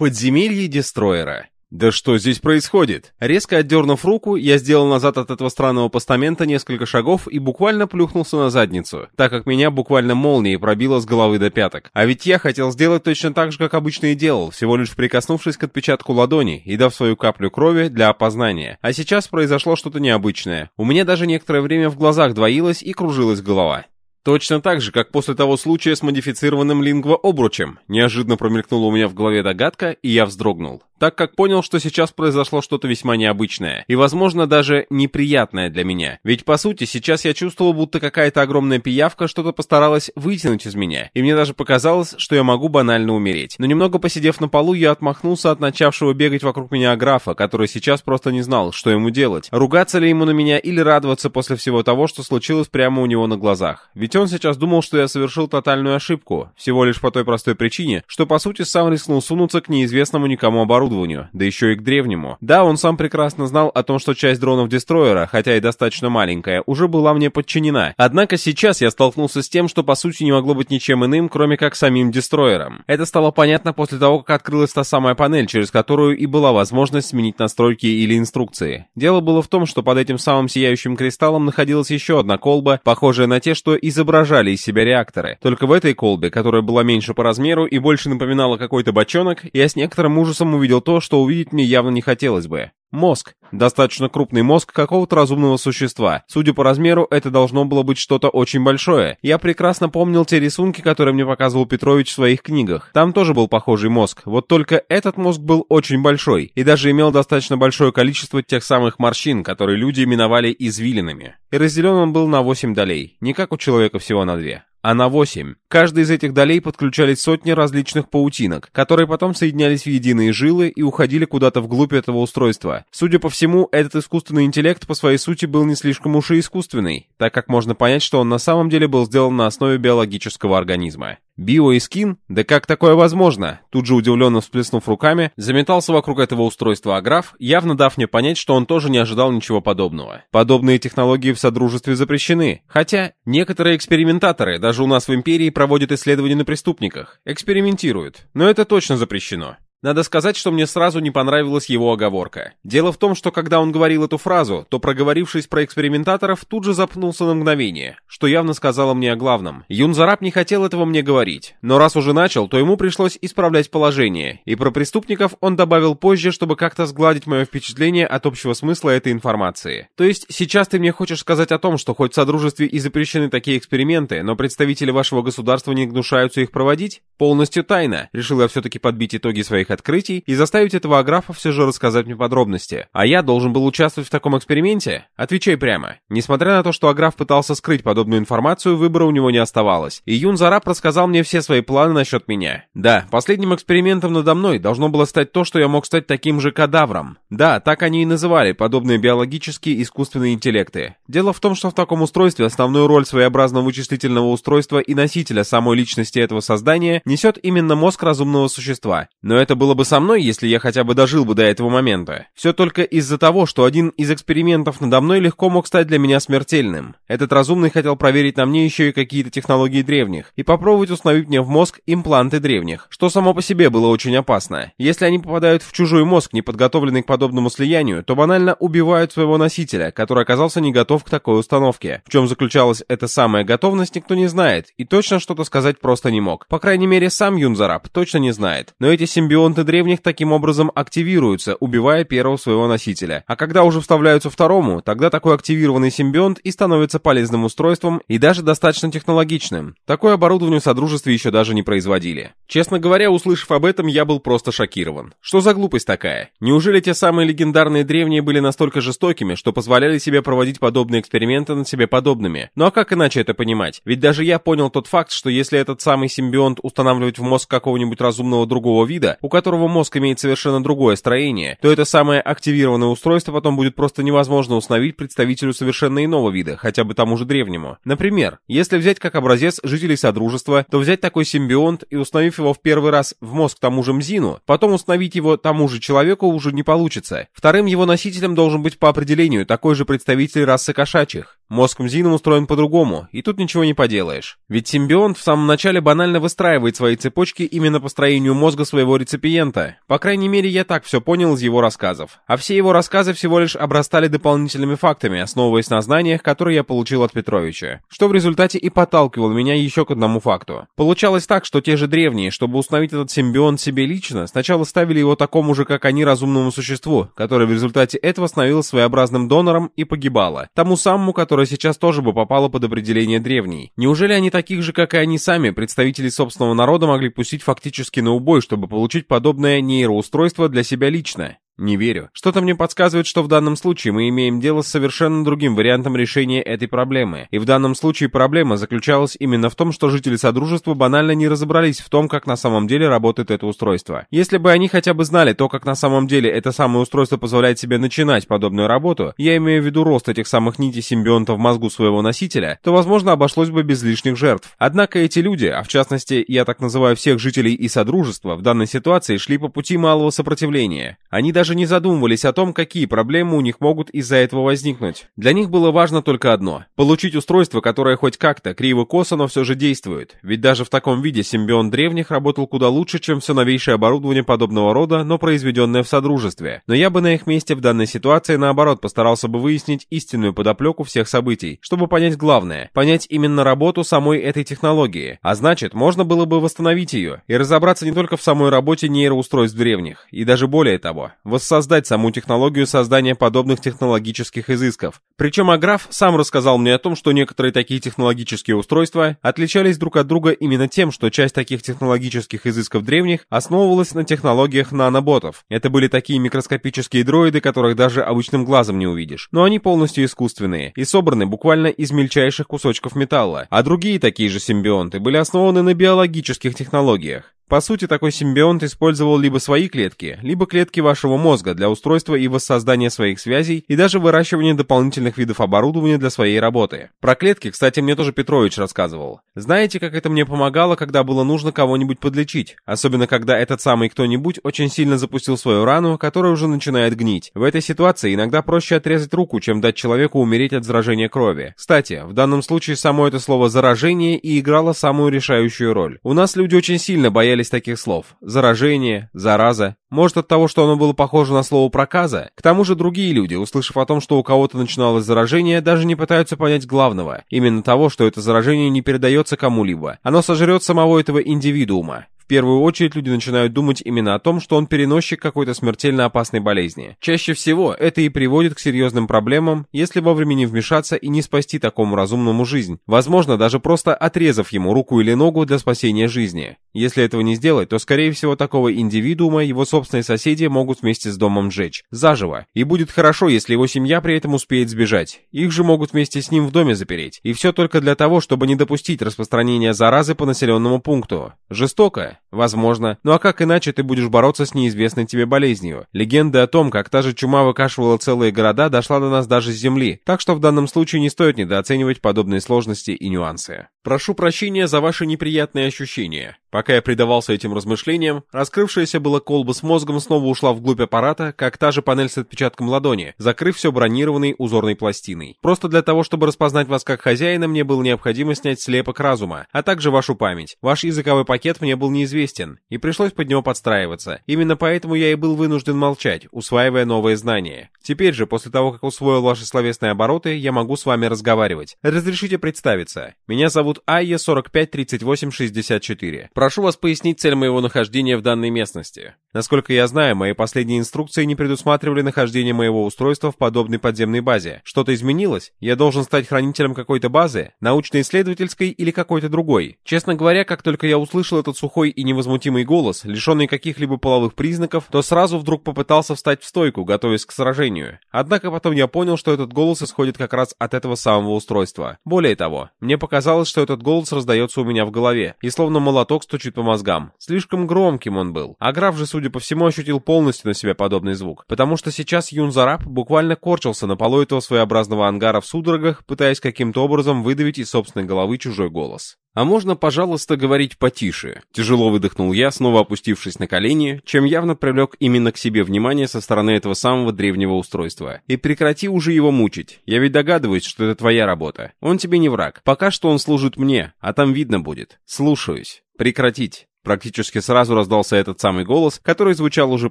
Подземелье Дестроера. «Да что здесь происходит?» Резко отдернув руку, я сделал назад от этого странного постамента несколько шагов и буквально плюхнулся на задницу, так как меня буквально молнией пробило с головы до пяток. А ведь я хотел сделать точно так же, как обычно и делал, всего лишь прикоснувшись к отпечатку ладони и дав свою каплю крови для опознания. А сейчас произошло что-то необычное. У меня даже некоторое время в глазах двоилось и кружилась голова. Точно так же, как после того случая с модифицированным лингво-обручем. Неожиданно промелькнула у меня в голове догадка, и я вздрогнул так как понял, что сейчас произошло что-то весьма необычное и, возможно, даже неприятное для меня. Ведь, по сути, сейчас я чувствовал, будто какая-то огромная пиявка что-то постаралась вытянуть из меня, и мне даже показалось, что я могу банально умереть. Но немного посидев на полу, я отмахнулся от начавшего бегать вокруг меня графа, который сейчас просто не знал, что ему делать. Ругаться ли ему на меня или радоваться после всего того, что случилось прямо у него на глазах. Ведь он сейчас думал, что я совершил тотальную ошибку, всего лишь по той простой причине, что, по сути, сам рискнул сунуться к неизвестному никому оборудованию да еще и к древнему. Да, он сам прекрасно знал о том, что часть дронов Дестроера, хотя и достаточно маленькая, уже была мне подчинена. Однако сейчас я столкнулся с тем, что по сути не могло быть ничем иным, кроме как самим Дестроером. Это стало понятно после того, как открылась та самая панель, через которую и была возможность сменить настройки или инструкции. Дело было в том, что под этим самым сияющим кристаллом находилась еще одна колба, похожая на те, что изображали из себя реакторы. Только в этой колбе, которая была меньше по размеру и больше напоминала какой-то бочонок, я с некоторым ужасом увидел то, что увидеть мне явно не хотелось бы. Мозг. Достаточно крупный мозг какого-то разумного существа. Судя по размеру, это должно было быть что-то очень большое. Я прекрасно помнил те рисунки, которые мне показывал Петрович в своих книгах. Там тоже был похожий мозг. Вот только этот мозг был очень большой. И даже имел достаточно большое количество тех самых морщин, которые люди именовали извилинами. И разделен он был на 8 долей. Не как у человека всего на 2 а на 8. Каждой из этих долей подключались сотни различных паутинок, которые потом соединялись в единые жилы и уходили куда-то вглубь этого устройства. Судя по всему, этот искусственный интеллект по своей сути был не слишком уж и искусственный, так как можно понять, что он на самом деле был сделан на основе биологического организма. Био и скин? Да как такое возможно? Тут же удивленно всплеснув руками, заметался вокруг этого устройства Аграф, явно дав мне понять, что он тоже не ожидал ничего подобного. Подобные технологии в Содружестве запрещены. Хотя некоторые экспериментаторы, даже у нас в Империи, проводят исследования на преступниках. Экспериментируют. Но это точно запрещено. Надо сказать, что мне сразу не понравилась его оговорка. Дело в том, что когда он говорил эту фразу, то проговорившись про экспериментаторов, тут же запнулся на мгновение, что явно сказала мне о главном. Юнзараб не хотел этого мне говорить, но раз уже начал, то ему пришлось исправлять положение, и про преступников он добавил позже, чтобы как-то сгладить мое впечатление от общего смысла этой информации. То есть сейчас ты мне хочешь сказать о том, что хоть в Содружестве и запрещены такие эксперименты, но представители вашего государства не гнушаются их проводить? Полностью тайно. Решил я все-таки подбить итоги своих своих открытий и заставить этого аграфа все же рассказать мне подробности. А я должен был участвовать в таком эксперименте? Отвечай прямо. Несмотря на то, что аграф пытался скрыть подобную информацию, выбора у него не оставалось. И Юн Зараб рассказал мне все свои планы насчет меня. Да, последним экспериментом надо мной должно было стать то, что я мог стать таким же кадавром. Да, так они и называли подобные биологические искусственные интеллекты. Дело в том, что в таком устройстве основную роль своеобразного вычислительного устройства и носителя самой личности этого создания несет именно мозг разумного существа. Но это было бы со мной, если я хотя бы дожил бы до этого момента. Все только из-за того, что один из экспериментов надо мной легко мог стать для меня смертельным. Этот разумный хотел проверить на мне еще и какие-то технологии древних и попробовать установить мне в мозг импланты древних, что само по себе было очень опасно. Если они попадают в чужой мозг, не подготовленный к подобному слиянию, то банально убивают своего носителя, который оказался не готов к такой установке. В чем заключалась эта самая готовность, никто не знает, и точно что-то сказать просто не мог. По крайней мере, сам Юнзараб точно не знает. Но эти симбионы симбионты древних таким образом активируются, убивая первого своего носителя. А когда уже вставляются второму, тогда такой активированный симбионт и становится полезным устройством и даже достаточно технологичным. Такое оборудование в Содружестве еще даже не производили. Честно говоря, услышав об этом, я был просто шокирован. Что за глупость такая? Неужели те самые легендарные древние были настолько жестокими, что позволяли себе проводить подобные эксперименты над себе подобными? Ну а как иначе это понимать? Ведь даже я понял тот факт, что если этот самый симбионт устанавливать в мозг какого-нибудь разумного другого вида, у которого мозг имеет совершенно другое строение, то это самое активированное устройство потом будет просто невозможно установить представителю совершенно иного вида, хотя бы тому же древнему. Например, если взять как образец жителей Содружества, то взять такой симбионт и установив его в первый раз в мозг тому же Мзину, потом установить его тому же человеку уже не получится. Вторым его носителем должен быть по определению такой же представитель расы кошачьих. Мозг Мзином устроен по-другому, и тут ничего не поделаешь. Ведь симбионт в самом начале банально выстраивает свои цепочки именно по строению мозга своего реципиента. По крайней мере, я так все понял из его рассказов. А все его рассказы всего лишь обрастали дополнительными фактами, основываясь на знаниях, которые я получил от Петровича. Что в результате и подталкивало меня еще к одному факту. Получалось так, что те же древние, чтобы установить этот симбионт себе лично, сначала ставили его такому же, как они, разумному существу, которое в результате этого становилось своеобразным донором и погибало. Тому самому, которое сейчас тоже бы попало под определение древней. Неужели они таких же, как и они сами, представители собственного народа, могли пустить фактически на убой, чтобы получить подобное нейроустройство для себя лично? Не верю. Что-то мне подсказывает, что в данном случае мы имеем дело с совершенно другим вариантом решения этой проблемы. И в данном случае проблема заключалась именно в том, что жители Содружества банально не разобрались в том, как на самом деле работает это устройство. Если бы они хотя бы знали то, как на самом деле это самое устройство позволяет себе начинать подобную работу, я имею в виду рост этих самых нитей симбионта в мозгу своего носителя, то, возможно, обошлось бы без лишних жертв. Однако эти люди, а в частности, я так называю всех жителей и Содружества, в данной ситуации шли по пути малого сопротивления. Они даже даже не задумывались о том, какие проблемы у них могут из-за этого возникнуть. Для них было важно только одно – получить устройство, которое хоть как-то, криво-косо, но все же действует. Ведь даже в таком виде симбион древних работал куда лучше, чем все новейшее оборудование подобного рода, но произведенное в Содружестве. Но я бы на их месте в данной ситуации, наоборот, постарался бы выяснить истинную подоплеку всех событий, чтобы понять главное – понять именно работу самой этой технологии. А значит, можно было бы восстановить ее и разобраться не только в самой работе нейроустройств древних, и даже более того – воссоздать саму технологию создания подобных технологических изысков. Причем Аграф сам рассказал мне о том, что некоторые такие технологические устройства отличались друг от друга именно тем, что часть таких технологических изысков древних основывалась на технологиях наноботов. Это были такие микроскопические дроиды, которых даже обычным глазом не увидишь. Но они полностью искусственные и собраны буквально из мельчайших кусочков металла. А другие такие же симбионты были основаны на биологических технологиях. По сути, такой симбионт использовал либо свои клетки, либо клетки вашего мозга для устройства и воссоздания своих связей и даже выращивания дополнительных видов оборудования для своей работы. Про клетки, кстати, мне тоже Петрович рассказывал. Знаете, как это мне помогало, когда было нужно кого-нибудь подлечить? Особенно, когда этот самый кто-нибудь очень сильно запустил свою рану, которая уже начинает гнить. В этой ситуации иногда проще отрезать руку, чем дать человеку умереть от заражения крови. Кстати, в данном случае само это слово «заражение» и играло самую решающую роль. У нас люди очень сильно боялись боялись таких слов. Заражение, зараза. Может от того, что оно было похоже на слово проказа? К тому же другие люди, услышав о том, что у кого-то начиналось заражение, даже не пытаются понять главного. Именно того, что это заражение не передается кому-либо. Оно сожрет самого этого индивидуума первую очередь люди начинают думать именно о том, что он переносчик какой-то смертельно опасной болезни. Чаще всего это и приводит к серьезным проблемам, если вовремя не вмешаться и не спасти такому разумному жизнь. Возможно, даже просто отрезав ему руку или ногу для спасения жизни. Если этого не сделать, то, скорее всего, такого индивидуума его собственные соседи могут вместе с домом сжечь. Заживо. И будет хорошо, если его семья при этом успеет сбежать. Их же могут вместе с ним в доме запереть. И все только для того, чтобы не допустить распространения заразы по населенному пункту. Жестоко? Возможно. Ну а как иначе ты будешь бороться с неизвестной тебе болезнью? Легенда о том, как та же чума выкашивала целые города, дошла до нас даже с земли. Так что в данном случае не стоит недооценивать подобные сложности и нюансы. Прошу прощения за ваши неприятные ощущения. Пока я предавался этим размышлениям, раскрывшаяся была колба с мозгом снова ушла вглубь аппарата, как та же панель с отпечатком ладони, закрыв все бронированной узорной пластиной. Просто для того, чтобы распознать вас как хозяина, мне было необходимо снять слепок разума, а также вашу память. Ваш языковой пакет мне был неизвестен, и пришлось под него подстраиваться. Именно поэтому я и был вынужден молчать, усваивая новые знания. Теперь же, после того, как усвоил ваши словесные обороты, я могу с вами разговаривать. Разрешите представиться. Меня зовут Айя 453864. Прошу вас пояснить цель моего нахождения в данной местности. Насколько я знаю, мои последние инструкции не предусматривали нахождение моего устройства в подобной подземной базе. Что-то изменилось? Я должен стать хранителем какой-то базы? Научно-исследовательской или какой-то другой? Честно говоря, как только я услышал этот сухой и невозмутимый голос, лишенный каких-либо половых признаков, то сразу вдруг попытался встать в стойку, готовясь к сражению. Однако потом я понял, что этот голос исходит как раз от этого самого устройства. Более того, мне показалось, что этот голос раздается у меня в голове, и словно молоток стучит по мозгам. Слишком громким он был. А граф же, судя судя по всему, ощутил полностью на себя подобный звук, потому что сейчас Юн Зараб буквально корчился на полу этого своеобразного ангара в судорогах, пытаясь каким-то образом выдавить из собственной головы чужой голос. «А можно, пожалуйста, говорить потише?» Тяжело выдохнул я, снова опустившись на колени, чем явно привлек именно к себе внимание со стороны этого самого древнего устройства. «И прекрати уже его мучить. Я ведь догадываюсь, что это твоя работа. Он тебе не враг. Пока что он служит мне, а там видно будет. Слушаюсь. Прекратить». Практически сразу раздался этот самый голос, который звучал уже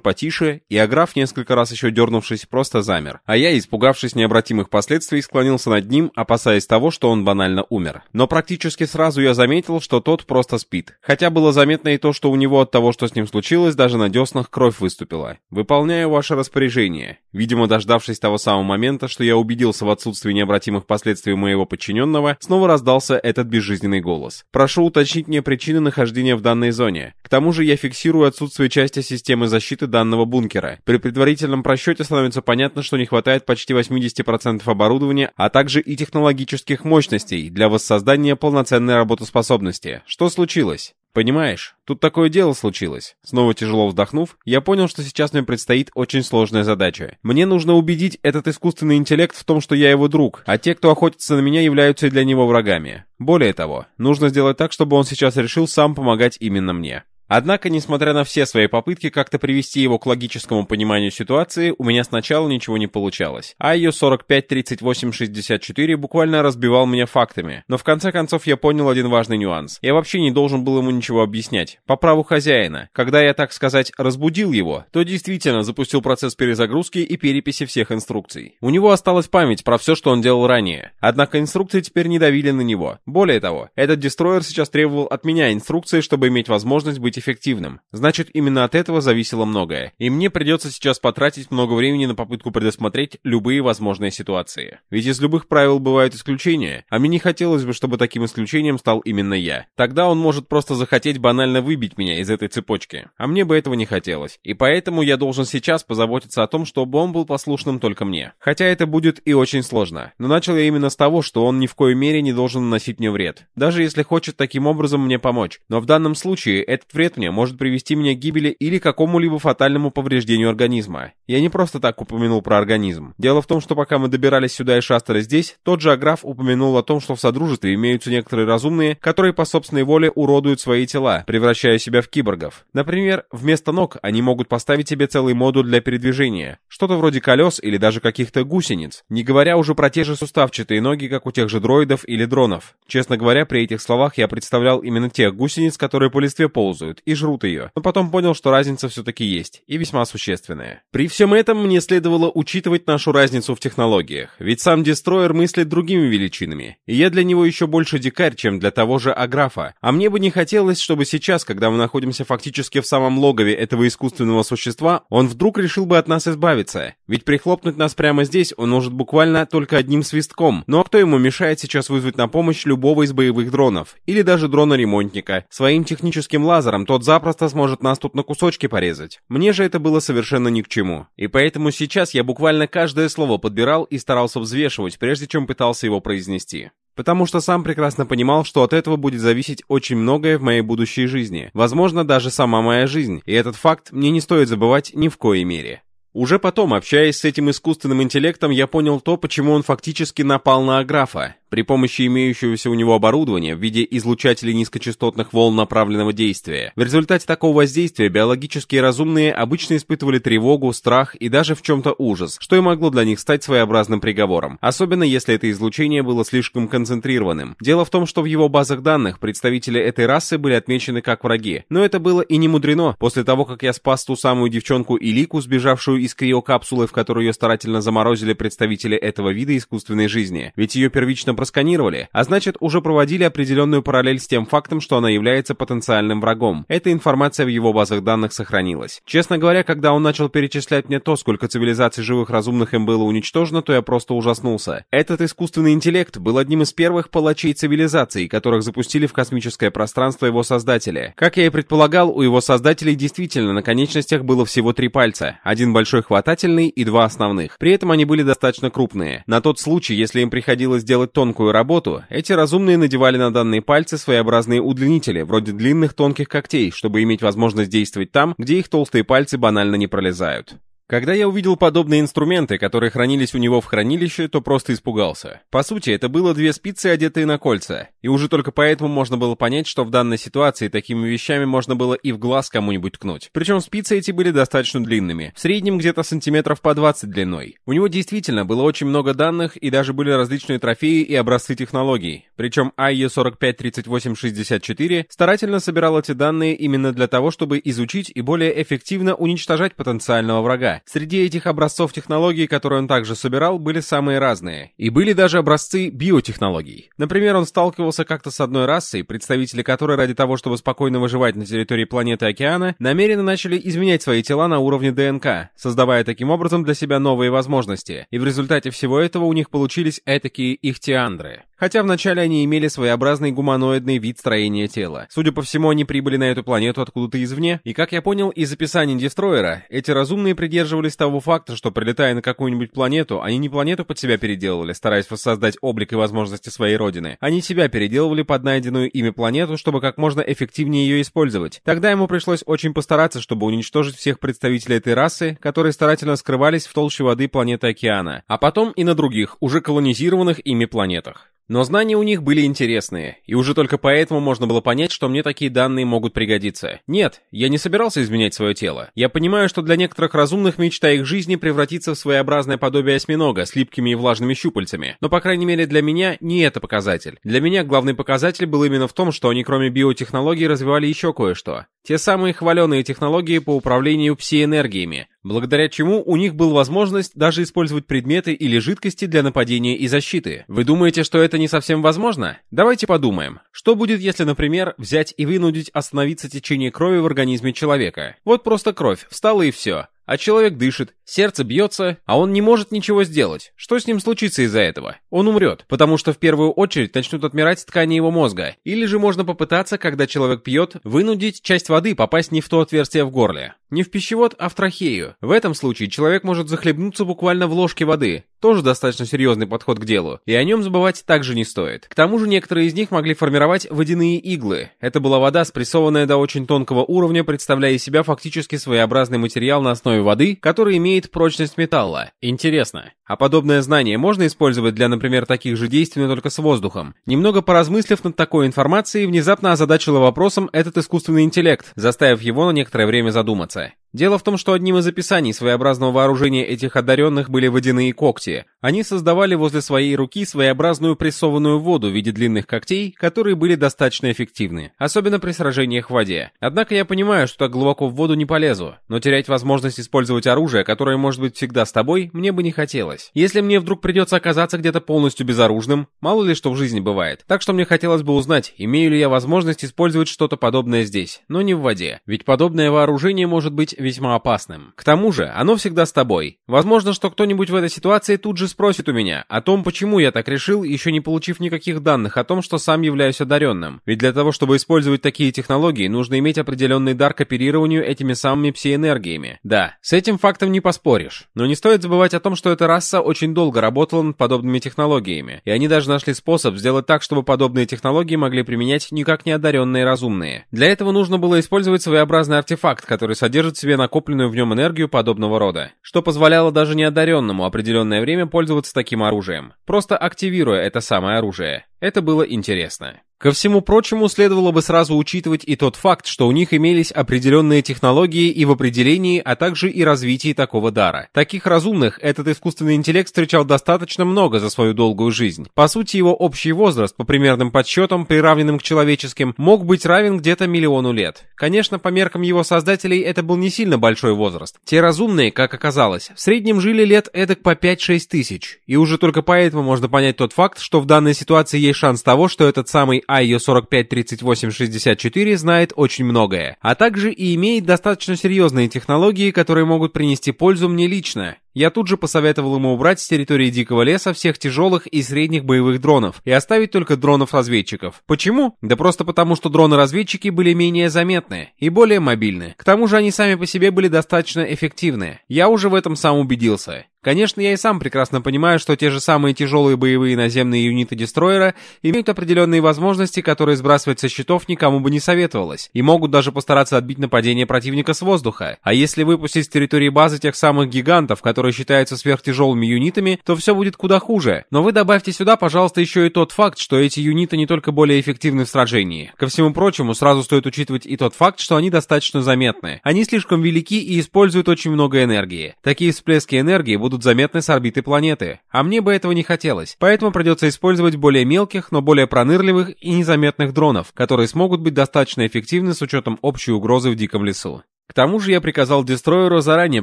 потише, и Аграф, несколько раз еще дернувшись, просто замер. А я, испугавшись необратимых последствий, склонился над ним, опасаясь того, что он банально умер. Но практически сразу я заметил, что тот просто спит. Хотя было заметно и то, что у него от того, что с ним случилось, даже на деснах кровь выступила. «Выполняю ваше распоряжение». Видимо, дождавшись того самого момента, что я убедился в отсутствии необратимых последствий моего подчиненного, снова раздался этот безжизненный голос. «Прошу уточнить мне причины нахождения в данной зоне. К тому же я фиксирую отсутствие части системы защиты данного бункера. При предварительном просчете становится понятно, что не хватает почти 80% оборудования, а также и технологических мощностей для воссоздания полноценной работоспособности. Что случилось? Понимаешь, тут такое дело случилось. Снова тяжело вздохнув, я понял, что сейчас мне предстоит очень сложная задача. Мне нужно убедить этот искусственный интеллект в том, что я его друг, а те, кто охотится на меня, являются для него врагами. Более того, нужно сделать так, чтобы он сейчас решил сам помогать именно мне. Однако, несмотря на все свои попытки как-то привести его к логическому пониманию ситуации, у меня сначала ничего не получалось. А ее 45-38-64 буквально разбивал меня фактами. Но в конце концов я понял один важный нюанс. Я вообще не должен был ему ничего объяснять. По праву хозяина. Когда я, так сказать, разбудил его, то действительно запустил процесс перезагрузки и переписи всех инструкций. У него осталась память про все, что он делал ранее. Однако инструкции теперь не давили на него. Более того, этот дестройер сейчас требовал от меня инструкции, чтобы иметь возможность быть эффективным. Значит, именно от этого зависело многое. И мне придется сейчас потратить много времени на попытку предусмотреть любые возможные ситуации. Ведь из любых правил бывают исключения, а мне не хотелось бы, чтобы таким исключением стал именно я. Тогда он может просто захотеть банально выбить меня из этой цепочки. А мне бы этого не хотелось. И поэтому я должен сейчас позаботиться о том, чтобы он был послушным только мне. Хотя это будет и очень сложно. Но начал я именно с того, что он ни в коей мере не должен наносить мне вред. Даже если хочет таким образом мне помочь. Но в данном случае этот вред ответ мне может привести меня к гибели или какому-либо фатальному повреждению организма. Я не просто так упомянул про организм. Дело в том, что пока мы добирались сюда и шастали здесь, тот же Аграф упомянул о том, что в Содружестве имеются некоторые разумные, которые по собственной воле уродуют свои тела, превращая себя в киборгов. Например, вместо ног они могут поставить себе целый модуль для передвижения, что-то вроде колес или даже каких-то гусениц, не говоря уже про те же суставчатые ноги, как у тех же дроидов или дронов. Честно говоря, при этих словах я представлял именно тех гусениц, которые по листве ползают, и жрут ее, но потом понял, что разница все-таки есть, и весьма существенная. При всем этом мне следовало учитывать нашу разницу в технологиях, ведь сам Дестройер мыслит другими величинами, и я для него еще больше дикарь, чем для того же Аграфа, а мне бы не хотелось, чтобы сейчас, когда мы находимся фактически в самом логове этого искусственного существа, он вдруг решил бы от нас избавиться, ведь прихлопнуть нас прямо здесь он может буквально только одним свистком, ну а кто ему мешает сейчас вызвать на помощь любого из боевых дронов, или даже дрона-ремонтника, своим техническим лазером, тот запросто сможет нас тут на кусочки порезать. Мне же это было совершенно ни к чему. И поэтому сейчас я буквально каждое слово подбирал и старался взвешивать, прежде чем пытался его произнести. Потому что сам прекрасно понимал, что от этого будет зависеть очень многое в моей будущей жизни. Возможно, даже сама моя жизнь. И этот факт мне не стоит забывать ни в коей мере. Уже потом, общаясь с этим искусственным интеллектом, я понял то, почему он фактически напал на Аграфа. При помощи имеющегося у него оборудования в виде излучателей низкочастотных волн направленного действия. В результате такого воздействия биологические разумные обычно испытывали тревогу, страх и даже в чем-то ужас, что и могло для них стать своеобразным приговором, особенно если это излучение было слишком концентрированным. Дело в том, что в его базах данных представители этой расы были отмечены как враги. Но это было и не мудрено. После того, как я спас ту самую девчонку Илику, сбежавшую из криокапсулы, в которую ее старательно заморозили представители этого вида искусственной жизни. Ведь ее первично просканировали, а значит уже проводили определенную параллель с тем фактом, что она является потенциальным врагом. Эта информация в его базах данных сохранилась. Честно говоря, когда он начал перечислять мне то, сколько цивилизаций живых разумных им было уничтожено, то я просто ужаснулся. Этот искусственный интеллект был одним из первых палачей цивилизаций, которых запустили в космическое пространство его создатели. Как я и предполагал, у его создателей действительно на конечностях было всего три пальца. Один большой хватательный и два основных. При этом они были достаточно крупные. На тот случай, если им приходилось делать тонкие тонкую работу, эти разумные надевали на данные пальцы своеобразные удлинители, вроде длинных тонких когтей, чтобы иметь возможность действовать там, где их толстые пальцы банально не пролезают. Когда я увидел подобные инструменты, которые хранились у него в хранилище, то просто испугался. По сути, это было две спицы, одетые на кольца. И уже только поэтому можно было понять, что в данной ситуации такими вещами можно было и в глаз кому-нибудь ткнуть. Причем спицы эти были достаточно длинными. В среднем где-то сантиметров по 20 длиной. У него действительно было очень много данных, и даже были различные трофеи и образцы технологий. Причем IE453864 старательно собирал эти данные именно для того, чтобы изучить и более эффективно уничтожать потенциального врага. Среди этих образцов технологий, которые он также собирал, были самые разные. И были даже образцы биотехнологий. Например, он сталкивался как-то с одной расой, представители которой ради того, чтобы спокойно выживать на территории планеты океана, намеренно начали изменять свои тела на уровне ДНК, создавая таким образом для себя новые возможности. И в результате всего этого у них получились этакие ихтиандры. Хотя вначале они имели своеобразный гуманоидный вид строения тела. Судя по всему, они прибыли на эту планету откуда-то извне, и, как я понял из описаний Дестроера, эти разумные придерживались того факта, что, прилетая на какую-нибудь планету, они не планету под себя переделывали, стараясь воссоздать облик и возможности своей родины. Они себя переделывали под найденную ими планету, чтобы как можно эффективнее ее использовать. Тогда ему пришлось очень постараться, чтобы уничтожить всех представителей этой расы, которые старательно скрывались в толще воды планеты океана, а потом и на других, уже колонизированных ими планетах. Но знания у них были интересные, и уже только поэтому можно было понять, что мне такие данные могут пригодиться. Нет, я не собирался изменять свое тело. Я понимаю, что для некоторых разумных мечта их жизни превратиться в своеобразное подобие осьминога с липкими и влажными щупальцами. Но, по крайней мере, для меня не это показатель. Для меня главный показатель был именно в том, что они кроме биотехнологий развивали еще кое-что. Те самые хваленые технологии по управлению пси-энергиями, благодаря чему у них была возможность даже использовать предметы или жидкости для нападения и защиты. Вы думаете, что это не совсем возможно? Давайте подумаем. Что будет, если, например, взять и вынудить остановиться течение крови в организме человека? Вот просто кровь, встала и все а человек дышит, сердце бьется, а он не может ничего сделать. Что с ним случится из-за этого? Он умрет, потому что в первую очередь начнут отмирать ткани его мозга. Или же можно попытаться, когда человек пьет, вынудить часть воды попасть не в то отверстие в горле. Не в пищевод, а в трахею. В этом случае человек может захлебнуться буквально в ложке воды. Тоже достаточно серьезный подход к делу. И о нем забывать также не стоит. К тому же некоторые из них могли формировать водяные иглы. Это была вода, спрессованная до очень тонкого уровня, представляя из себя фактически своеобразный материал на основе воды, который имеет прочность металла. Интересно. А подобное знание можно использовать для, например, таких же действий, но только с воздухом. Немного поразмыслив над такой информацией, внезапно озадачила вопросом этот искусственный интеллект, заставив его на некоторое время задуматься. Дело в том, что одним из описаний своеобразного вооружения этих одаренных были водяные когти. Они создавали возле своей руки своеобразную прессованную воду в виде длинных когтей, которые были достаточно эффективны, особенно при сражениях в воде. Однако я понимаю, что так глубоко в воду не полезу, но терять возможность использовать оружие, которое может быть всегда с тобой, мне бы не хотелось. Если мне вдруг придется оказаться где-то полностью безоружным, мало ли что в жизни бывает. Так что мне хотелось бы узнать, имею ли я возможность использовать что-то подобное здесь, но не в воде. Ведь подобное вооружение может быть весьма опасным. К тому же, оно всегда с тобой. Возможно, что кто-нибудь в этой ситуации тут же спросит у меня о том, почему я так решил, еще не получив никаких данных о том, что сам являюсь одаренным. Ведь для того, чтобы использовать такие технологии, нужно иметь определенный дар к оперированию этими самыми псиэнергиями. Да, с этим фактом не поспоришь. Но не стоит забывать о том, что эта раса очень долго работала над подобными технологиями, и они даже нашли способ сделать так, чтобы подобные технологии могли применять никак не одаренные разумные. Для этого нужно было использовать своеобразный артефакт, который содержит в себе накопленную в нем энергию подобного рода, что позволяло даже неодаренному определенное время пользоваться таким оружием, просто активируя это самое оружие. Это было интересно. Ко всему прочему, следовало бы сразу учитывать и тот факт, что у них имелись определенные технологии и в определении, а также и развитии такого дара. Таких разумных этот искусственный интеллект встречал достаточно много за свою долгую жизнь. По сути, его общий возраст, по примерным подсчетам, приравненным к человеческим, мог быть равен где-то миллиону лет. Конечно, по меркам его создателей это был не сильно большой возраст. Те разумные, как оказалось, в среднем жили лет эдак по 5-6 тысяч. И уже только поэтому можно понять тот факт, что в данной ситуации есть шанс того, что этот самый IO 453864 знает очень многое, а также и имеет достаточно серьезные технологии, которые могут принести пользу мне лично. Я тут же посоветовал ему убрать с территории Дикого леса всех тяжелых и средних боевых дронов и оставить только дронов-разведчиков. Почему? Да просто потому, что дроны-разведчики были менее заметны и более мобильны. К тому же они сами по себе были достаточно эффективны. Я уже в этом сам убедился. Конечно, я и сам прекрасно понимаю, что те же самые тяжелые боевые наземные юниты Дестройера имеют определенные возможности, которые сбрасывать со счетов никому бы не советовалось, и могут даже постараться отбить нападение противника с воздуха. А если выпустить с территории базы тех самых гигантов, которые считаются сверхтяжелыми юнитами, то все будет куда хуже. Но вы добавьте сюда, пожалуйста, еще и тот факт, что эти юниты не только более эффективны в сражении. Ко всему прочему, сразу стоит учитывать и тот факт, что они достаточно заметны. Они слишком велики и используют очень много энергии. Такие всплески энергии будут заметны с орбиты планеты. А мне бы этого не хотелось. Поэтому придется использовать более мелких, но более пронырливых и незаметных дронов, которые смогут быть достаточно эффективны с учетом общей угрозы в диком лесу. К тому же я приказал Дестройеру заранее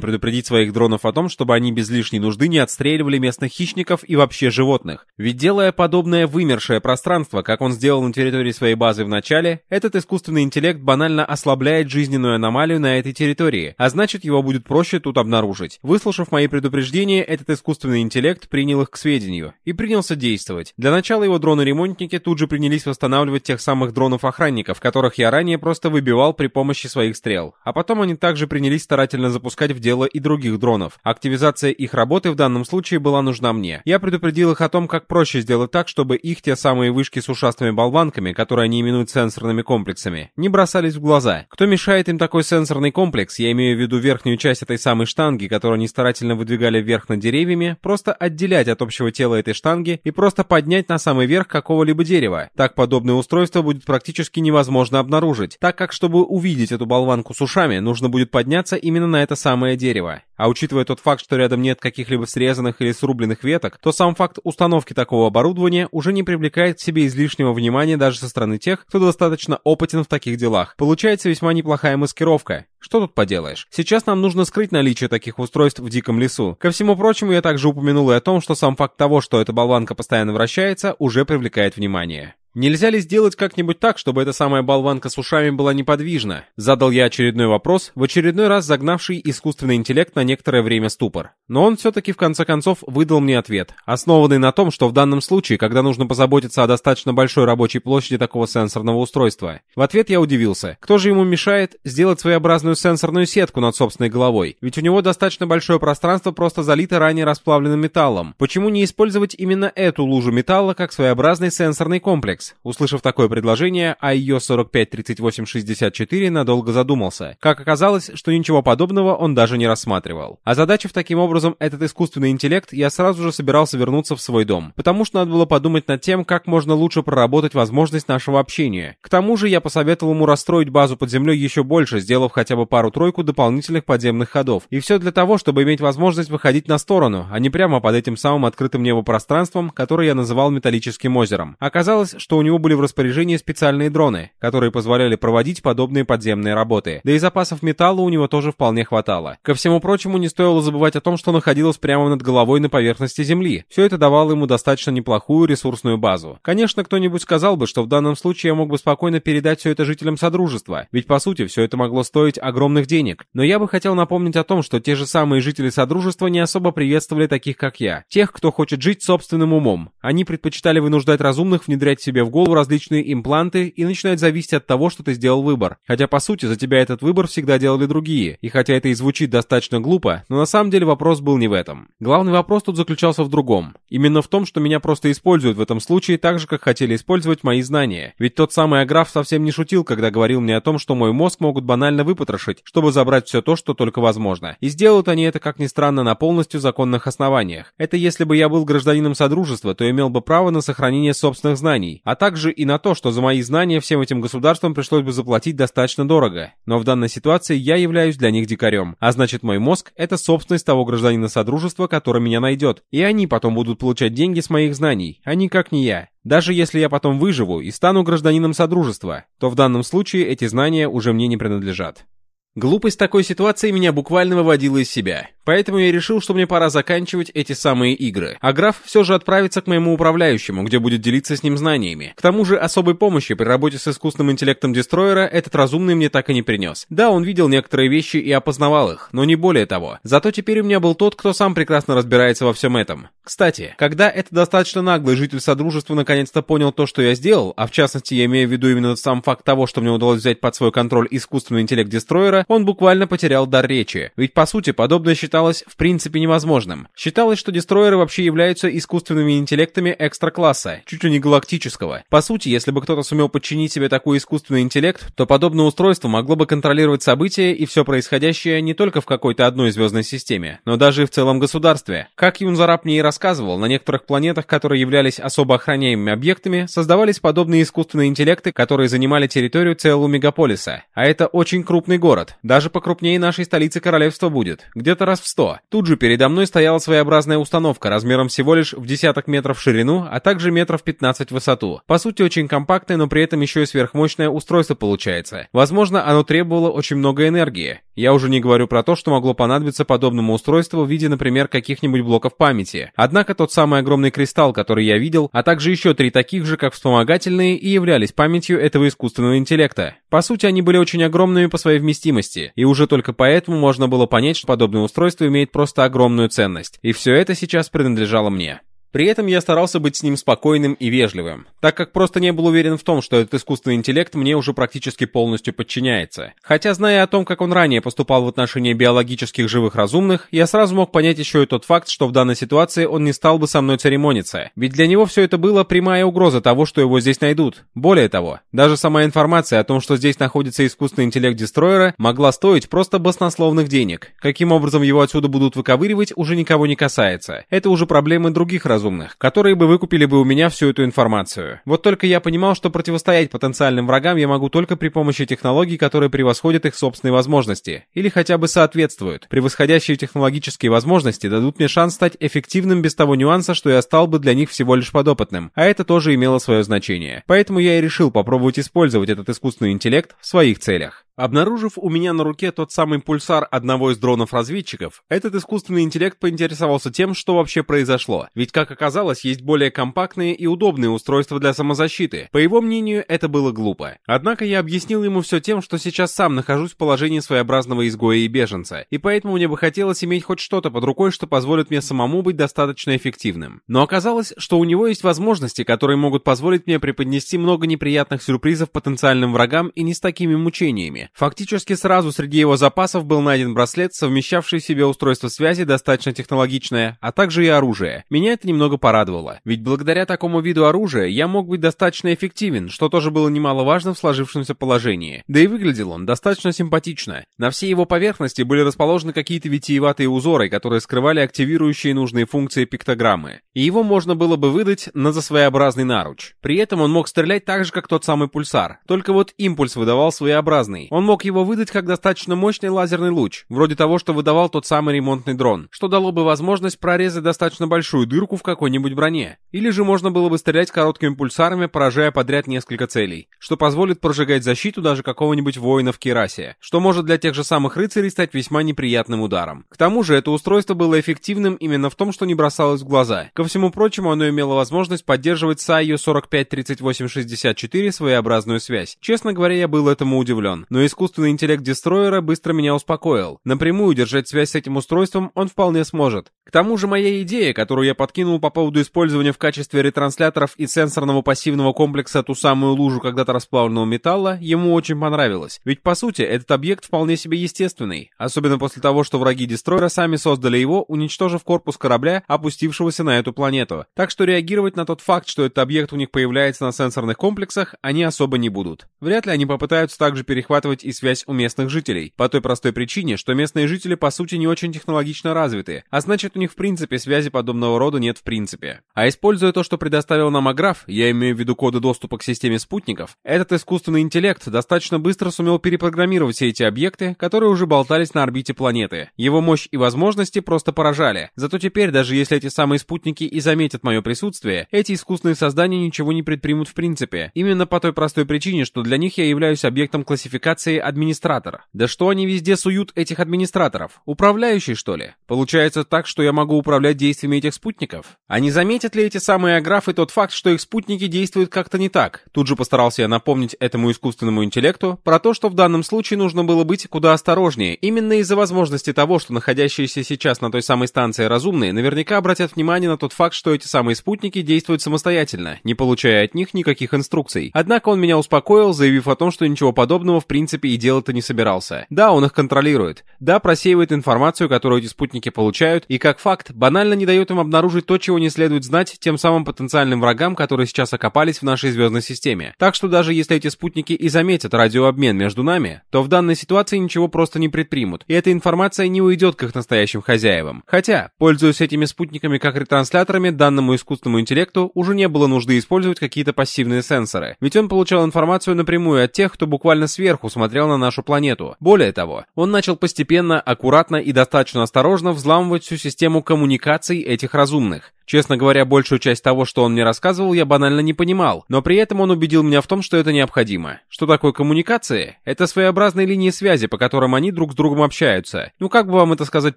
предупредить своих дронов о том, чтобы они без лишней нужды не отстреливали местных хищников и вообще животных. Ведь делая подобное вымершее пространство, как он сделал на территории своей базы в начале, этот искусственный интеллект банально ослабляет жизненную аномалию на этой территории, а значит его будет проще тут обнаружить. Выслушав мои предупреждения, этот искусственный интеллект принял их к сведению и принялся действовать. Для начала его дроны-ремонтники тут же принялись восстанавливать тех самых дронов-охранников, которых я ранее просто выбивал при помощи своих стрел. А потом Потом они также принялись старательно запускать в дело и других дронов. Активизация их работы в данном случае была нужна мне. Я предупредил их о том, как проще сделать так, чтобы их те самые вышки с ушастыми болванками, которые они именуют сенсорными комплексами, не бросались в глаза. Кто мешает им такой сенсорный комплекс, я имею в виду верхнюю часть этой самой штанги, которую они старательно выдвигали вверх над деревьями, просто отделять от общего тела этой штанги и просто поднять на самый верх какого-либо дерева. Так подобное устройство будет практически невозможно обнаружить, так как чтобы увидеть эту болванку с ушами, нужно будет подняться именно на это самое дерево. А учитывая тот факт, что рядом нет каких-либо срезанных или срубленных веток, то сам факт установки такого оборудования уже не привлекает к себе излишнего внимания даже со стороны тех, кто достаточно опытен в таких делах. Получается весьма неплохая маскировка. Что тут поделаешь? Сейчас нам нужно скрыть наличие таких устройств в диком лесу. Ко всему прочему, я также упомянул и о том, что сам факт того, что эта болванка постоянно вращается, уже привлекает внимание. Нельзя ли сделать как-нибудь так, чтобы эта самая болванка с ушами была неподвижна? Задал я очередной вопрос, в очередной раз загнавший искусственный интеллект на некоторое время ступор. Но он все-таки в конце концов выдал мне ответ, основанный на том, что в данном случае, когда нужно позаботиться о достаточно большой рабочей площади такого сенсорного устройства. В ответ я удивился. Кто же ему мешает сделать своеобразную сенсорную сетку над собственной головой? Ведь у него достаточно большое пространство просто залито ранее расплавленным металлом. Почему не использовать именно эту лужу металла как своеобразный сенсорный комплекс? Услышав такое предложение, IO 453864 надолго задумался. Как оказалось, что ничего подобного он даже не рассматривал. А задачив таким образом этот искусственный интеллект, я сразу же собирался вернуться в свой дом. Потому что надо было подумать над тем, как можно лучше проработать возможность нашего общения. К тому же я посоветовал ему расстроить базу под землей еще больше, сделав хотя бы пару-тройку дополнительных подземных ходов. И все для того, чтобы иметь возможность выходить на сторону, а не прямо под этим самым открытым небопространством, которое я называл металлическим озером. Оказалось, что у него были в распоряжении специальные дроны, которые позволяли проводить подобные подземные работы. Да и запасов металла у него тоже вполне хватало. Ко всему прочему, не стоило забывать о том, что находилось прямо над головой на поверхности Земли. Все это давало ему достаточно неплохую ресурсную базу. Конечно, кто-нибудь сказал бы, что в данном случае я мог бы спокойно передать все это жителям Содружества, ведь по сути все это могло стоить огромных денег. Но я бы хотел напомнить о том, что те же самые жители Содружества не особо приветствовали таких, как я. Тех, кто хочет жить собственным умом. Они предпочитали вынуждать разумных внедрять себе в голову различные импланты и начинает зависеть от того, что ты сделал выбор. Хотя по сути за тебя этот выбор всегда делали другие. И хотя это и звучит достаточно глупо, но на самом деле вопрос был не в этом. Главный вопрос тут заключался в другом. Именно в том, что меня просто используют в этом случае так же, как хотели использовать мои знания. Ведь тот самый Аграф совсем не шутил, когда говорил мне о том, что мой мозг могут банально выпотрошить, чтобы забрать все то, что только возможно. И сделают они это, как ни странно, на полностью законных основаниях. Это если бы я был гражданином Содружества, то имел бы право на сохранение собственных знаний а также и на то, что за мои знания всем этим государствам пришлось бы заплатить достаточно дорого. Но в данной ситуации я являюсь для них дикарем, а значит мой мозг — это собственность того гражданина Содружества, который меня найдет, и они потом будут получать деньги с моих знаний, а никак не я. Даже если я потом выживу и стану гражданином Содружества, то в данном случае эти знания уже мне не принадлежат. Глупость такой ситуации меня буквально выводила из себя. Поэтому я решил, что мне пора заканчивать эти самые игры. А граф все же отправится к моему управляющему, где будет делиться с ним знаниями. К тому же особой помощи при работе с искусственным интеллектом Дестройера этот разумный мне так и не принес. Да, он видел некоторые вещи и опознавал их, но не более того. Зато теперь у меня был тот, кто сам прекрасно разбирается во всем этом. Кстати, когда этот достаточно наглый житель Содружества наконец-то понял то, что я сделал, а в частности я имею в виду именно сам факт того, что мне удалось взять под свой контроль искусственный интеллект Дестройера, он буквально потерял дар речи. Ведь по сути подобное считалось считалось в принципе невозможным. Считалось, что дестройеры вообще являются искусственными интеллектами экстра-класса, чуть ли не галактического. По сути, если бы кто-то сумел подчинить себе такой искусственный интеллект, то подобное устройство могло бы контролировать события и все происходящее не только в какой-то одной звездной системе, но даже и в целом государстве. Как Юнзараб мне и рассказывал, на некоторых планетах, которые являлись особо охраняемыми объектами, создавались подобные искусственные интеллекты, которые занимали территорию целого мегаполиса. А это очень крупный город. Даже покрупнее нашей столицы королевства будет. Где-то раз в сто. Тут же передо мной стояла своеобразная установка размером всего лишь в десяток метров в ширину, а также метров 15 в высоту. По сути, очень компактное, но при этом еще и сверхмощное устройство получается. Возможно, оно требовало очень много энергии. Я уже не говорю про то, что могло понадобиться подобному устройству в виде, например, каких-нибудь блоков памяти. Однако тот самый огромный кристалл, который я видел, а также еще три таких же, как вспомогательные, и являлись памятью этого искусственного интеллекта. По сути, они были очень огромными по своей вместимости, и уже только поэтому можно было понять, что подобное устройство имеет просто огромную ценность. И все это сейчас принадлежало мне. При этом я старался быть с ним спокойным и вежливым, так как просто не был уверен в том, что этот искусственный интеллект мне уже практически полностью подчиняется. Хотя, зная о том, как он ранее поступал в отношении биологических живых разумных, я сразу мог понять еще и тот факт, что в данной ситуации он не стал бы со мной церемониться. Ведь для него все это было прямая угроза того, что его здесь найдут. Более того, даже сама информация о том, что здесь находится искусственный интеллект Дестройера, могла стоить просто баснословных денег. Каким образом его отсюда будут выковыривать, уже никого не касается. Это уже проблемы других разумных разумных, которые бы выкупили бы у меня всю эту информацию. Вот только я понимал, что противостоять потенциальным врагам я могу только при помощи технологий, которые превосходят их собственные возможности, или хотя бы соответствуют. Превосходящие технологические возможности дадут мне шанс стать эффективным без того нюанса, что я стал бы для них всего лишь подопытным, а это тоже имело свое значение. Поэтому я и решил попробовать использовать этот искусственный интеллект в своих целях. Обнаружив у меня на руке тот самый пульсар одного из дронов-разведчиков, этот искусственный интеллект поинтересовался тем, что вообще произошло. Ведь, как оказалось, есть более компактные и удобные устройства для самозащиты. По его мнению, это было глупо. Однако я объяснил ему все тем, что сейчас сам нахожусь в положении своеобразного изгоя и беженца, и поэтому мне бы хотелось иметь хоть что-то под рукой, что позволит мне самому быть достаточно эффективным. Но оказалось, что у него есть возможности, которые могут позволить мне преподнести много неприятных сюрпризов потенциальным врагам и не с такими мучениями. Фактически сразу среди его запасов был найден браслет, совмещавший в себе устройство связи достаточно технологичное, а также и оружие. Меня это немного порадовало, ведь благодаря такому виду оружия я мог быть достаточно эффективен, что тоже было немаловажно в сложившемся положении. Да и выглядел он достаточно симпатично. На всей его поверхности были расположены какие-то витиеватые узоры, которые скрывали активирующие нужные функции пиктограммы. И его можно было бы выдать на за своеобразный наруч. При этом он мог стрелять так же, как тот самый пульсар, только вот импульс выдавал своеобразный. Он мог его выдать как достаточно мощный лазерный луч, вроде того, что выдавал тот самый ремонтный дрон, что дало бы возможность прорезать достаточно большую дырку в какой-нибудь броне. Или же можно было бы стрелять короткими пульсарами, поражая подряд несколько целей, что позволит прожигать защиту даже какого-нибудь воина в керасе, что может для тех же самых рыцарей стать весьма неприятным ударом. К тому же это устройство было эффективным именно в том, что не бросалось в глаза. Ко всему прочему, оно имело возможность поддерживать с IO 453864 своеобразную связь. Честно говоря, я был этому удивлен. Но искусственный интеллект Дестройера быстро меня успокоил. Напрямую держать связь с этим устройством он вполне сможет. К тому же моя идея, которую я подкинул по поводу использования в качестве ретрансляторов и сенсорного пассивного комплекса ту самую лужу когда-то расплавленного металла, ему очень понравилась. Ведь по сути, этот объект вполне себе естественный. Особенно после того, что враги Дестройера сами создали его, уничтожив корпус корабля, опустившегося на эту планету. Так что реагировать на тот факт, что этот объект у них появляется на сенсорных комплексах, они особо не будут. Вряд ли они попытаются также перехватывать поддерживать и связь у местных жителей, по той простой причине, что местные жители по сути не очень технологично развиты, а значит у них в принципе связи подобного рода нет в принципе. А используя то, что предоставил нам Аграф, я имею в виду коды доступа к системе спутников, этот искусственный интеллект достаточно быстро сумел перепрограммировать все эти объекты, которые уже болтались на орбите планеты. Его мощь и возможности просто поражали. Зато теперь, даже если эти самые спутники и заметят мое присутствие, эти искусственные создания ничего не предпримут в принципе. Именно по той простой причине, что для них я являюсь объектом классификации функции администратора. Да что они везде суют этих администраторов? Управляющий, что ли? Получается так, что я могу управлять действиями этих спутников? А не заметят ли эти самые аграфы тот факт, что их спутники действуют как-то не так? Тут же постарался я напомнить этому искусственному интеллекту про то, что в данном случае нужно было быть куда осторожнее, именно из-за возможности того, что находящиеся сейчас на той самой станции разумные наверняка обратят внимание на тот факт, что эти самые спутники действуют самостоятельно, не получая от них никаких инструкций. Однако он меня успокоил, заявив о том, что ничего подобного в принципе принципе и делать-то не собирался. Да, он их контролирует. Да, просеивает информацию, которую эти спутники получают, и как факт, банально не дает им обнаружить то, чего не следует знать тем самым потенциальным врагам, которые сейчас окопались в нашей звездной системе. Так что даже если эти спутники и заметят радиообмен между нами, то в данной ситуации ничего просто не предпримут, и эта информация не уйдет к их настоящим хозяевам. Хотя, пользуясь этими спутниками как ретрансляторами, данному искусственному интеллекту уже не было нужды использовать какие-то пассивные сенсоры, ведь он получал информацию напрямую от тех, кто буквально сверху смотрел на нашу планету. Более того, он начал постепенно, аккуратно и достаточно осторожно взламывать всю систему коммуникаций этих разумных. Честно говоря, большую часть того, что он мне рассказывал, я банально не понимал, но при этом он убедил меня в том, что это необходимо. Что такое коммуникации? Это своеобразные линии связи, по которым они друг с другом общаются. Ну как бы вам это сказать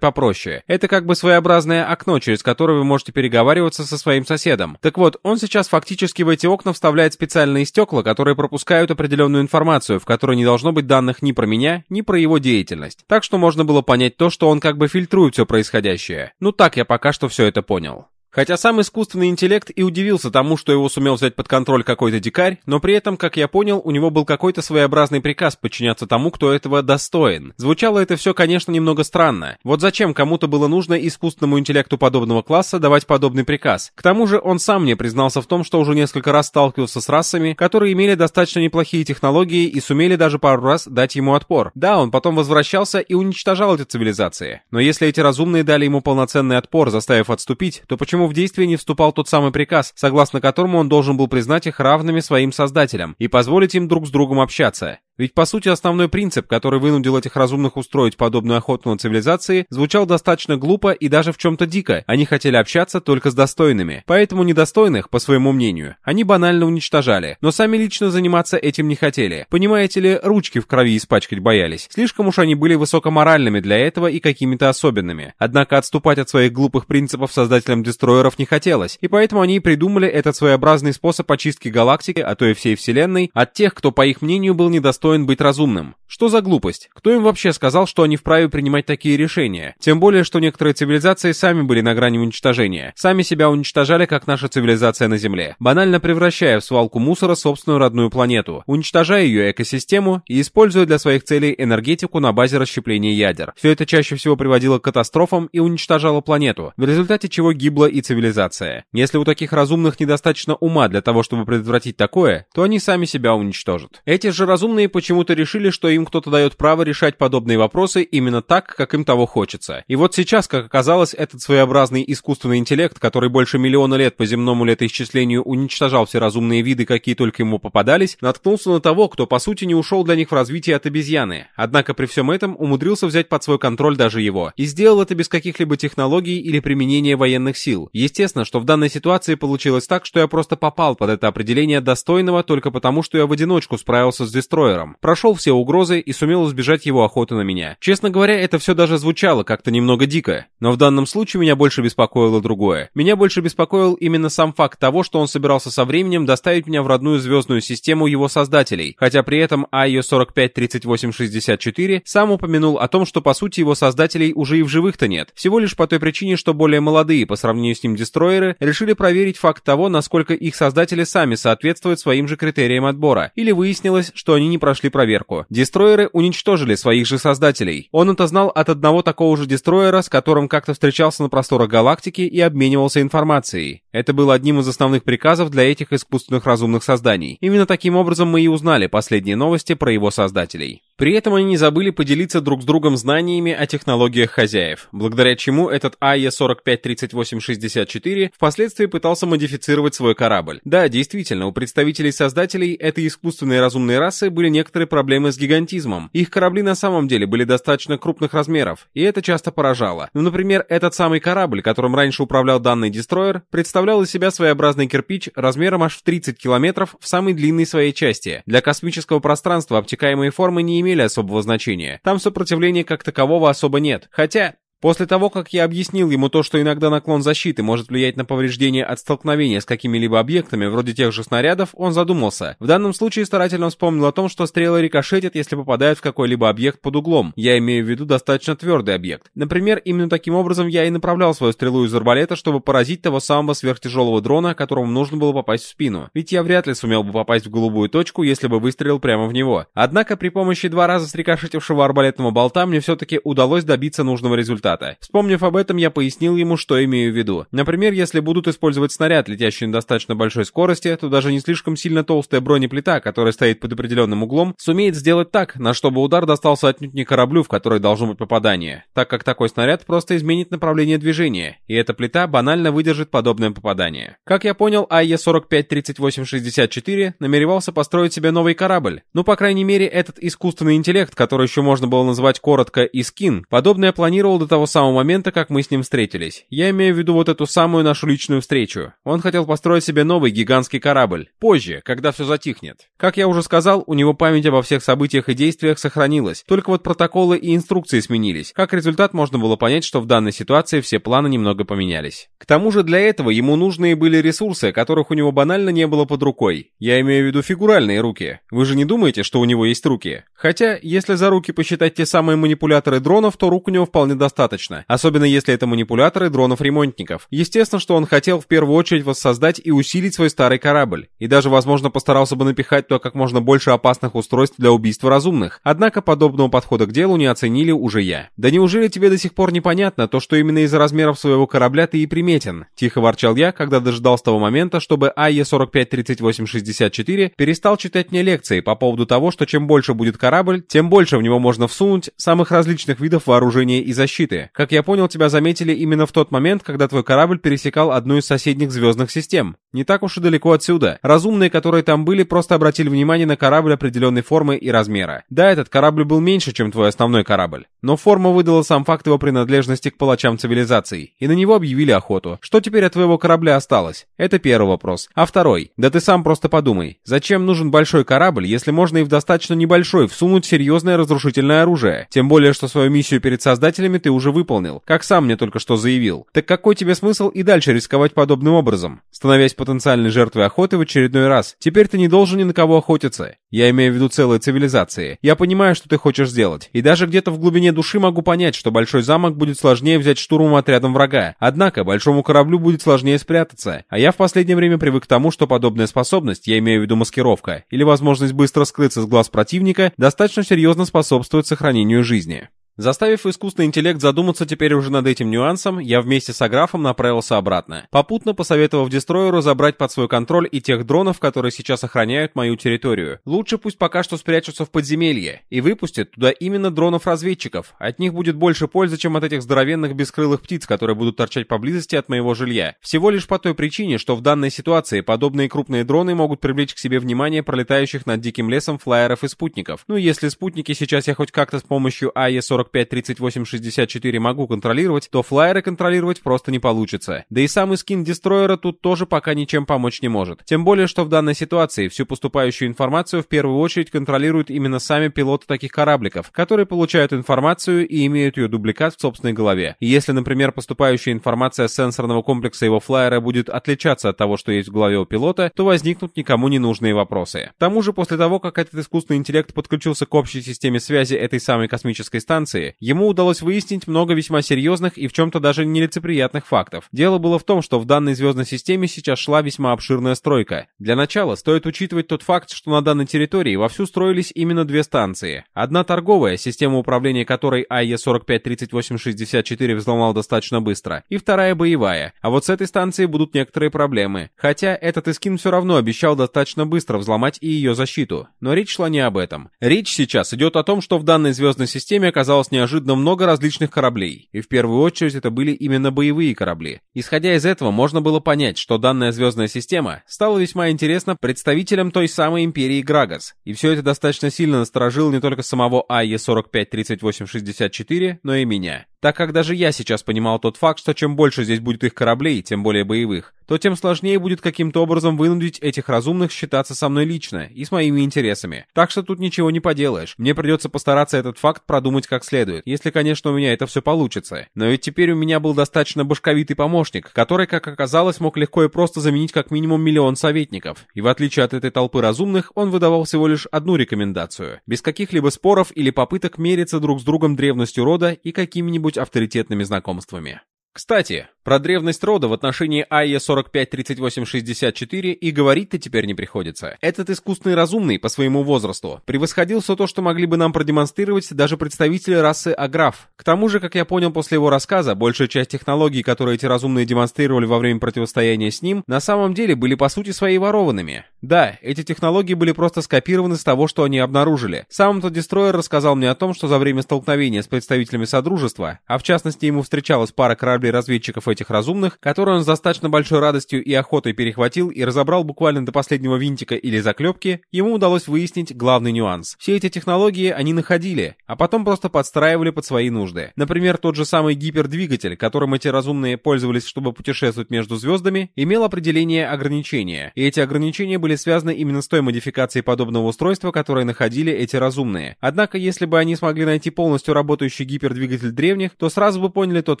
попроще? Это как бы своеобразное окно, через которое вы можете переговариваться со своим соседом. Так вот, он сейчас фактически в эти окна вставляет специальные стекла, которые пропускают определенную информацию, в которой не должно быть данных ни про меня, ни про его деятельность. Так что можно было понять то, что он как бы фильтрует все происходящее. Ну так я пока что все это понял. Хотя сам искусственный интеллект и удивился тому, что его сумел взять под контроль какой-то дикарь, но при этом, как я понял, у него был какой-то своеобразный приказ подчиняться тому, кто этого достоин. Звучало это все, конечно, немного странно. Вот зачем кому-то было нужно искусственному интеллекту подобного класса давать подобный приказ? К тому же он сам мне признался в том, что уже несколько раз сталкивался с расами, которые имели достаточно неплохие технологии и сумели даже пару раз дать ему отпор. Да, он потом возвращался и уничтожал эти цивилизации. Но если эти разумные дали ему полноценный отпор, заставив отступить, то почему почему в действие не вступал тот самый приказ, согласно которому он должен был признать их равными своим создателям и позволить им друг с другом общаться. Ведь по сути основной принцип, который вынудил этих разумных устроить подобную охоту на цивилизации, звучал достаточно глупо и даже в чем-то дико. Они хотели общаться только с достойными. Поэтому недостойных, по своему мнению, они банально уничтожали. Но сами лично заниматься этим не хотели. Понимаете ли, ручки в крови испачкать боялись. Слишком уж они были высокоморальными для этого и какими-то особенными. Однако отступать от своих глупых принципов создателям дестроеров не хотелось. И поэтому они и придумали этот своеобразный способ очистки галактики, а то и всей вселенной, от тех, кто, по их мнению, был недостоин достоин быть разумным. Что за глупость? Кто им вообще сказал, что они вправе принимать такие решения? Тем более, что некоторые цивилизации сами были на грани уничтожения. Сами себя уничтожали, как наша цивилизация на Земле, банально превращая в свалку мусора собственную родную планету, уничтожая ее экосистему и используя для своих целей энергетику на базе расщепления ядер. Все это чаще всего приводило к катастрофам и уничтожало планету, в результате чего гибла и цивилизация. Если у таких разумных недостаточно ума для того, чтобы предотвратить такое, то они сами себя уничтожат. Эти же разумные почему-то решили, что им кто-то дает право решать подобные вопросы именно так, как им того хочется. И вот сейчас, как оказалось, этот своеобразный искусственный интеллект, который больше миллиона лет по земному летоисчислению уничтожал все разумные виды, какие только ему попадались, наткнулся на того, кто по сути не ушел для них в развитии от обезьяны. Однако при всем этом умудрился взять под свой контроль даже его. И сделал это без каких-либо технологий или применения военных сил. Естественно, что в данной ситуации получилось так, что я просто попал под это определение достойного только потому, что я в одиночку справился с дестроером Джокером, прошел все угрозы и сумел избежать его охоты на меня. Честно говоря, это все даже звучало как-то немного дико, но в данном случае меня больше беспокоило другое. Меня больше беспокоил именно сам факт того, что он собирался со временем доставить меня в родную звездную систему его создателей, хотя при этом IO 453864 сам упомянул о том, что по сути его создателей уже и в живых-то нет, всего лишь по той причине, что более молодые по сравнению с ним дестройеры решили проверить факт того, насколько их создатели сами соответствуют своим же критериям отбора, или выяснилось, что они не прошли проверку. Дестройеры уничтожили своих же создателей. Он это знал от одного такого же дестройера, с которым как-то встречался на просторах галактики и обменивался информацией. Это было одним из основных приказов для этих искусственных разумных созданий. Именно таким образом мы и узнали последние новости про его создателей. При этом они не забыли поделиться друг с другом знаниями о технологиях хозяев, благодаря чему этот АЕ 453864 впоследствии пытался модифицировать свой корабль. Да, действительно, у представителей создателей этой искусственной разумной расы были некоторые проблемы с гигантизмом. Их корабли на самом деле были достаточно крупных размеров, и это часто поражало. Ну, например, этот самый корабль, которым раньше управлял данный дестройер, представлял из себя своеобразный кирпич размером аж в 30 километров в самой длинной своей части. Для космического пространства обтекаемые формы не имели особого значения. Там сопротивления как такового особо нет. Хотя, После того, как я объяснил ему то, что иногда наклон защиты может влиять на повреждение от столкновения с какими-либо объектами, вроде тех же снарядов, он задумался. В данном случае старательно вспомнил о том, что стрелы рикошетят, если попадают в какой-либо объект под углом. Я имею в виду достаточно твердый объект. Например, именно таким образом я и направлял свою стрелу из арбалета, чтобы поразить того самого сверхтяжелого дрона, которому нужно было попасть в спину. Ведь я вряд ли сумел бы попасть в голубую точку, если бы выстрелил прямо в него. Однако при помощи два раза срикошетившего арбалетного болта мне все-таки удалось добиться нужного результата. Вспомнив об этом, я пояснил ему, что имею в виду. Например, если будут использовать снаряд, летящий на достаточно большой скорости, то даже не слишком сильно толстая бронеплита, которая стоит под определенным углом, сумеет сделать так, на чтобы удар достался отнюдь не кораблю, в который должно быть попадание, так как такой снаряд просто изменит направление движения, и эта плита банально выдержит подобное попадание. Как я понял, АЕ-45-38-64 намеревался построить себе новый корабль. Ну, по крайней мере, этот искусственный интеллект, который еще можно было назвать коротко Искин, подобное планировал до того самого момента, как мы с ним встретились. Я имею в виду вот эту самую нашу личную встречу. Он хотел построить себе новый гигантский корабль. Позже, когда все затихнет. Как я уже сказал, у него память обо всех событиях и действиях сохранилась. Только вот протоколы и инструкции сменились. Как результат, можно было понять, что в данной ситуации все планы немного поменялись. К тому же для этого ему нужны были ресурсы, которых у него банально не было под рукой. Я имею в виду фигуральные руки. Вы же не думаете, что у него есть руки? Хотя, если за руки посчитать те самые манипуляторы дронов, то рук у него вполне достаточно. Особенно если это манипуляторы дронов-ремонтников. Естественно, что он хотел в первую очередь воссоздать и усилить свой старый корабль. И даже, возможно, постарался бы напихать туда как можно больше опасных устройств для убийства разумных. Однако подобного подхода к делу не оценили уже я. Да неужели тебе до сих пор непонятно то, что именно из-за размеров своего корабля ты и приметен? Тихо ворчал я, когда дождался того момента, чтобы АЕ-453864 перестал читать мне лекции по поводу того, что чем больше будет корабль, тем больше в него можно всунуть самых различных видов вооружения и защиты. Как я понял, тебя заметили именно в тот момент, когда твой корабль пересекал одну из соседних звездных систем. Не так уж и далеко отсюда. Разумные, которые там были, просто обратили внимание на корабль определенной формы и размера. Да, этот корабль был меньше, чем твой основной корабль. Но форма выдала сам факт его принадлежности к палачам цивилизации. И на него объявили охоту. Что теперь от твоего корабля осталось? Это первый вопрос. А второй. Да ты сам просто подумай. Зачем нужен большой корабль, если можно и в достаточно небольшой всунуть серьезное разрушительное оружие? Тем более, что свою миссию перед создателями ты уже выполнил. Как сам мне только что заявил. Так какой тебе смысл и дальше рисковать подобным образом? Становясь потенциальной жертвой охоты в очередной раз. Теперь ты не должен ни на кого охотиться. Я имею в виду целые цивилизации. Я понимаю, что ты хочешь сделать. И даже где-то в глубине души могу понять, что большой замок будет сложнее взять штурмом отрядом врага. Однако, большому кораблю будет сложнее спрятаться. А я в последнее время привык к тому, что подобная способность, я имею в виду маскировка, или возможность быстро скрыться с глаз противника, достаточно серьезно способствует сохранению жизни. Заставив искусственный интеллект задуматься теперь уже над этим нюансом, я вместе с Аграфом направился обратно, попутно посоветовав Дестройеру забрать под свой контроль и тех дронов, которые сейчас охраняют мою территорию. Лучше пусть пока что спрячутся в подземелье и выпустят туда именно дронов-разведчиков. От них будет больше пользы, чем от этих здоровенных бескрылых птиц, которые будут торчать поблизости от моего жилья. Всего лишь по той причине, что в данной ситуации подобные крупные дроны могут привлечь к себе внимание пролетающих над диким лесом флайеров и спутников. Ну, если спутники сейчас я хоть как-то с помощью АЕ-40 45-38-64 могу контролировать, то флайеры контролировать просто не получится. Да и самый скин дестроера тут тоже пока ничем помочь не может. Тем более, что в данной ситуации всю поступающую информацию в первую очередь контролируют именно сами пилоты таких корабликов, которые получают информацию и имеют ее дубликат в собственной голове. Если, например, поступающая информация с сенсорного комплекса его флайера будет отличаться от того, что есть в голове у пилота, то возникнут никому не нужные вопросы. К тому же, после того, как этот искусственный интеллект подключился к общей системе связи этой самой космической станции, станции, ему удалось выяснить много весьма серьезных и в чем-то даже нелицеприятных фактов. Дело было в том, что в данной звездной системе сейчас шла весьма обширная стройка. Для начала стоит учитывать тот факт, что на данной территории вовсю строились именно две станции. Одна торговая, система управления которой АЕ-453864 взломал достаточно быстро, и вторая боевая. А вот с этой станцией будут некоторые проблемы. Хотя этот Искин все равно обещал достаточно быстро взломать и ее защиту. Но речь шла не об этом. Речь сейчас идет о том, что в данной звездной системе оказалось оказалось неожиданно много различных кораблей, и в первую очередь это были именно боевые корабли. Исходя из этого, можно было понять, что данная звездная система стала весьма интересна представителям той самой империи Грагас, и все это достаточно сильно насторожило не только самого АЕ-453864, но и меня. Так как даже я сейчас понимал тот факт, что чем больше здесь будет их кораблей, тем более боевых, то тем сложнее будет каким-то образом вынудить этих разумных считаться со мной лично и с моими интересами. Так что тут ничего не поделаешь. Мне придется постараться этот факт продумать как следует, если, конечно, у меня это все получится. Но ведь теперь у меня был достаточно башковитый помощник, который, как оказалось, мог легко и просто заменить как минимум миллион советников. И в отличие от этой толпы разумных, он выдавал всего лишь одну рекомендацию. Без каких-либо споров или попыток мериться друг с другом древностью рода и какими-нибудь авторитетными знакомствами. Кстати, про древность рода в отношении АЕ 453864 и говорить-то теперь не приходится. Этот искусственный разумный по своему возрасту превосходил все то, что могли бы нам продемонстрировать даже представители расы Аграф. К тому же, как я понял после его рассказа, большая часть технологий, которые эти разумные демонстрировали во время противостояния с ним, на самом деле были по сути своей ворованными. Да, эти технологии были просто скопированы с того, что они обнаружили. Сам-то Дестройер рассказал мне о том, что за время столкновения с представителями Содружества, а в частности ему встречалась пара кораблей-разведчиков этих разумных, которые он с достаточно большой радостью и охотой перехватил и разобрал буквально до последнего винтика или заклепки, ему удалось выяснить главный нюанс. Все эти технологии они находили, а потом просто подстраивали под свои нужды. Например, тот же самый гипердвигатель, которым эти разумные пользовались, чтобы путешествовать между звездами, имел определение ограничения, и эти ограничения были связаны именно с той модификацией подобного устройства, которое находили эти разумные. Однако, если бы они смогли найти полностью работающий гипердвигатель древних, то сразу бы поняли тот